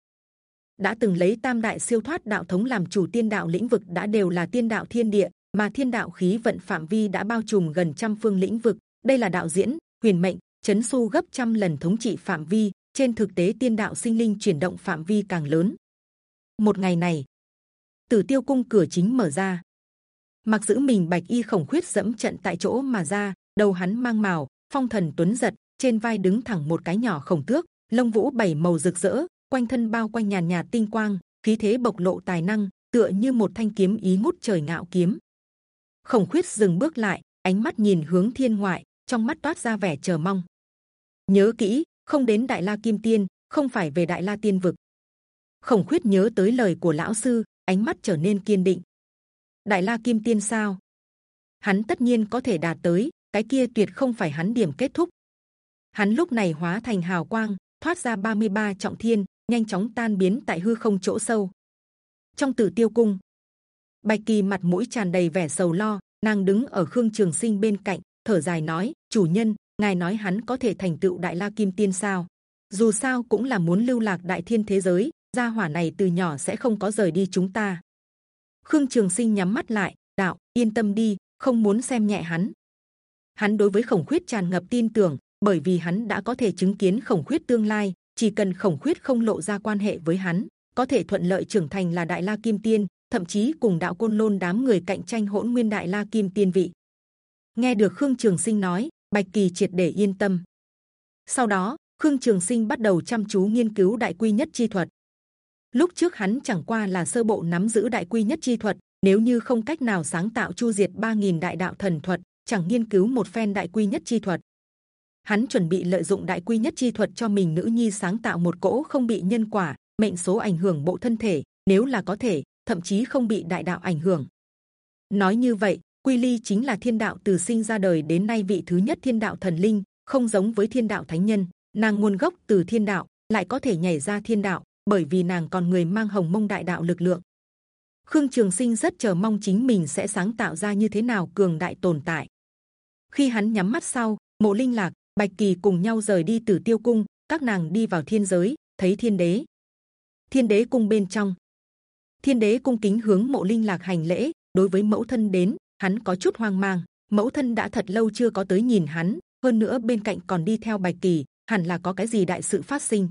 Speaker 1: Đã từng lấy tam đại siêu thoát đạo thống làm chủ tiên đạo lĩnh vực đã đều là tiên đạo thiên địa, mà thiên đạo khí vận phạm vi đã bao trùm gần trăm phương lĩnh vực. Đây là đạo diễn, huyền mệnh, chấn su gấp trăm lần thống trị phạm vi. Trên thực tế tiên đạo sinh linh chuyển động phạm vi càng lớn. Một ngày này, tử tiêu cung cửa chính mở ra. Mặc giữ mình bạch y khổng khuyết dẫm trận tại chỗ mà ra đầu hắn mang màu phong thần tuấn giật, trên vai đứng thẳng một cái nhỏ khổng tước, lông vũ bảy màu rực rỡ, quanh thân bao quanh nhàn nhạt tinh quang, khí thế bộc lộ tài năng, tựa như một thanh kiếm ý ngút trời ngạo kiếm. Khổng khuyết dừng bước lại, ánh mắt nhìn hướng thiên ngoại, trong mắt toát ra vẻ chờ mong. Nhớ kỹ, không đến đại la kim tiên, không phải về đại la tiên vực. Khổng khuyết nhớ tới lời của lão sư, ánh mắt trở nên kiên định. Đại la kim tiên sao? Hắn tất nhiên có thể đạt tới cái kia tuyệt không phải hắn điểm kết thúc hắn lúc này hóa thành hào quang thoát ra 33 trọng thiên nhanh chóng tan biến tại hư không chỗ sâu trong tử tiêu cung bạch kỳ mặt mũi tràn đầy vẻ sầu lo nàng đứng ở khương trường sinh bên cạnh thở dài nói: chủ nhân, ngài nói hắn có thể thành tựu đại la kim tiên sao? Dù sao cũng là muốn lưu lạc đại thiên thế giới, gia hỏa này từ nhỏ sẽ không có rời đi chúng ta. Khương Trường Sinh nhắm mắt lại, đạo yên tâm đi, không muốn xem nhẹ hắn. Hắn đối với khổng khuyết tràn ngập tin tưởng, bởi vì hắn đã có thể chứng kiến khổng khuyết tương lai. Chỉ cần khổng khuyết không lộ ra quan hệ với hắn, có thể thuận lợi trưởng thành là đại la kim tiên, thậm chí cùng đạo côn lôn đám người cạnh tranh hỗn nguyên đại la kim tiên vị. Nghe được Khương Trường Sinh nói, Bạch Kỳ triệt để yên tâm. Sau đó, Khương Trường Sinh bắt đầu chăm chú nghiên cứu đại quy nhất chi thuật. Lúc trước hắn chẳng qua là sơ bộ nắm giữ đại quy nhất chi thuật, nếu như không cách nào sáng tạo chu diệt 3.000 đại đạo thần thuật, chẳng nghiên cứu một phen đại quy nhất chi thuật. Hắn chuẩn bị lợi dụng đại quy nhất chi thuật cho mình nữ nhi sáng tạo một cỗ không bị nhân quả, mệnh số ảnh hưởng bộ thân thể, nếu là có thể, thậm chí không bị đại đạo ảnh hưởng. Nói như vậy, Quy Ly chính là thiên đạo từ sinh ra đời đến nay vị thứ nhất thiên đạo thần linh, không giống với thiên đạo thánh nhân, nàng nguồn gốc từ thiên đạo, lại có thể nhảy ra thiên đạo, bởi vì nàng còn người mang hồng mông đại đạo lực lượng. Khương Trường Sinh rất chờ mong chính mình sẽ sáng tạo ra như thế nào cường đại tồn tại. Khi hắn nhắm mắt sau, Mộ Linh Lạc, Bạch Kỳ cùng nhau rời đi từ Tiêu Cung, các nàng đi vào thiên giới, thấy Thiên Đế. Thiên Đế cung bên trong, Thiên Đế cung kính hướng Mộ Linh Lạc hành lễ. Đối với mẫu thân đến, hắn có chút hoang mang. Mẫu thân đã thật lâu chưa có tới nhìn hắn, hơn nữa bên cạnh còn đi theo Bạch Kỳ, hẳn là có cái gì đại sự phát sinh.